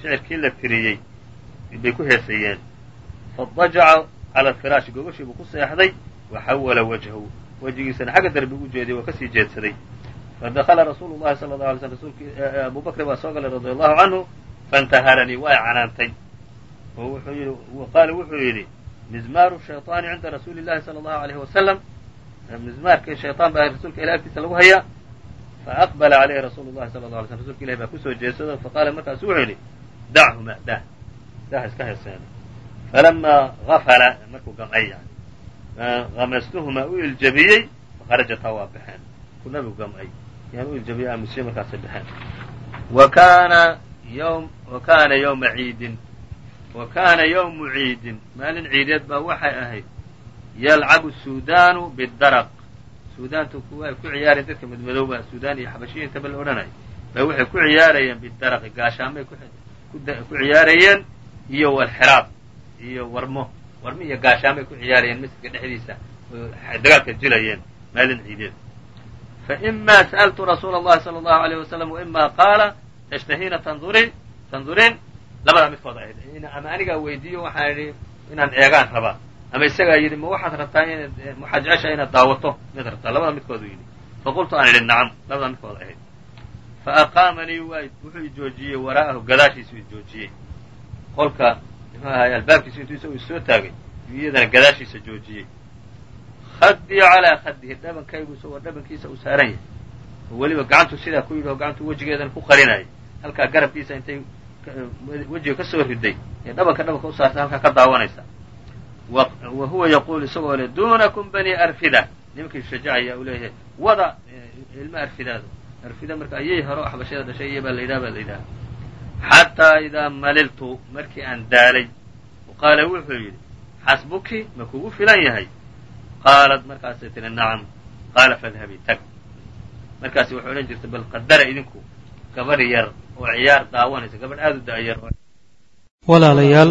shicirkii la tiriyey bay ku heesayeen. Fadajaca cala alfiraashi gogashii buu ku seexday wa xawala wajhahu. Wejigiisana xagga darbi ugu jeediyay waa ka sii jeedsaday. Fadakla rasuulu llahi sala allahu alay slm rasuulki abu bakri baa soo galay radia allahu canhu faintaharanii waa canaantay. Oo wuxuu yidhi qaala wuxuu yidhi mizmaaru shayطaani cinda rasuuli llahi sala allahu alayhi wasalam mizmaarkii shayطaan baa rasuulka ilah agtiisa lagu hayaa faaqbala calayhi rasuulu llahi sala la alay slm rsulka ilahi baa ku soo jeedsado faqaala markaasu wuxuu yidhi dachuma dah dah iska heeseen falamaa gafala markuu gamcay yani. Amastuhumaa u iljabiyey fakharajataa waa baxeen ku nabigu gamcay yaan u iljabiyey aamusiye markaasay baxeen wa kaana yowma ciidin wa kaana yowmu ciidin maalin ciideed baa waxay ahayd yalcabu suudaanu bidaraq. Suudaantu kuwa ay ku ciyaarayeen dadka madmadooba suudaan iyo xabashiya intaba la odhanayo bay waxay ku ciyaarayeen bidaraqi gaashaamay ku ciyaarayeen iyo walxiraab iyo warmo. Warmo iyo gaashaamay ku ciyaarayeen masjidka dhexdiisa dagaalka jilayeen maalin ciideed. Faima sa'altu rasuula allahi sala allahu alayh wasalam waima qaala tashtahiina tandurin tandurin labadaa midkood ahayd ama anigaa weydiiyo waxaan idhi inaan eegaan rabaa ama isagaa yidhi ma waxaad rabtaa waxaad jeceshaa inaad daawato? Miyaad rabtaa labada midkoodu yidhi faqultu aan idhi nacam. Labadaa midkood ahayd. Faaqaamanii waa wuxuu i joojiyey waraa'ahu gadaashiisu i joojiyey. Qolka muxuu ahaay albaabkiisu intuu isagu isoo taagay iyadana gadaashiisa joojiyey. Khadii calaa khadihi dhabankaygu isagoo dhabankiisa uu saaran yahay. Oo weliba gacantu sidaa ku yidhi oo gacantu wejigeedana ku qarinayay. Halkaa garabkiisa intay wejiga ka soo riday ee dhabanka dhabanka u saartay halkaa ka daawanaysa wa huwa yaquulu isagoo le duunakum bani arfida nimankii shajacaya uu leeyahay wada ilma arfidaado arfida marka ayay horo axbashada dhashay iyo baa la yidhaha baa la yidhaha xataa idaa maliltu markii aan daalay qaala wuxuu yidhi xasbuki ma kugu filan yahay qaalat markaasay tihi nacam qaala fadhabii tag markaasi waxay odhan jirtay bal qadara idinku gabadh yar oo ciyaar daawanaysa gabadh aad u da'yar walaalayaal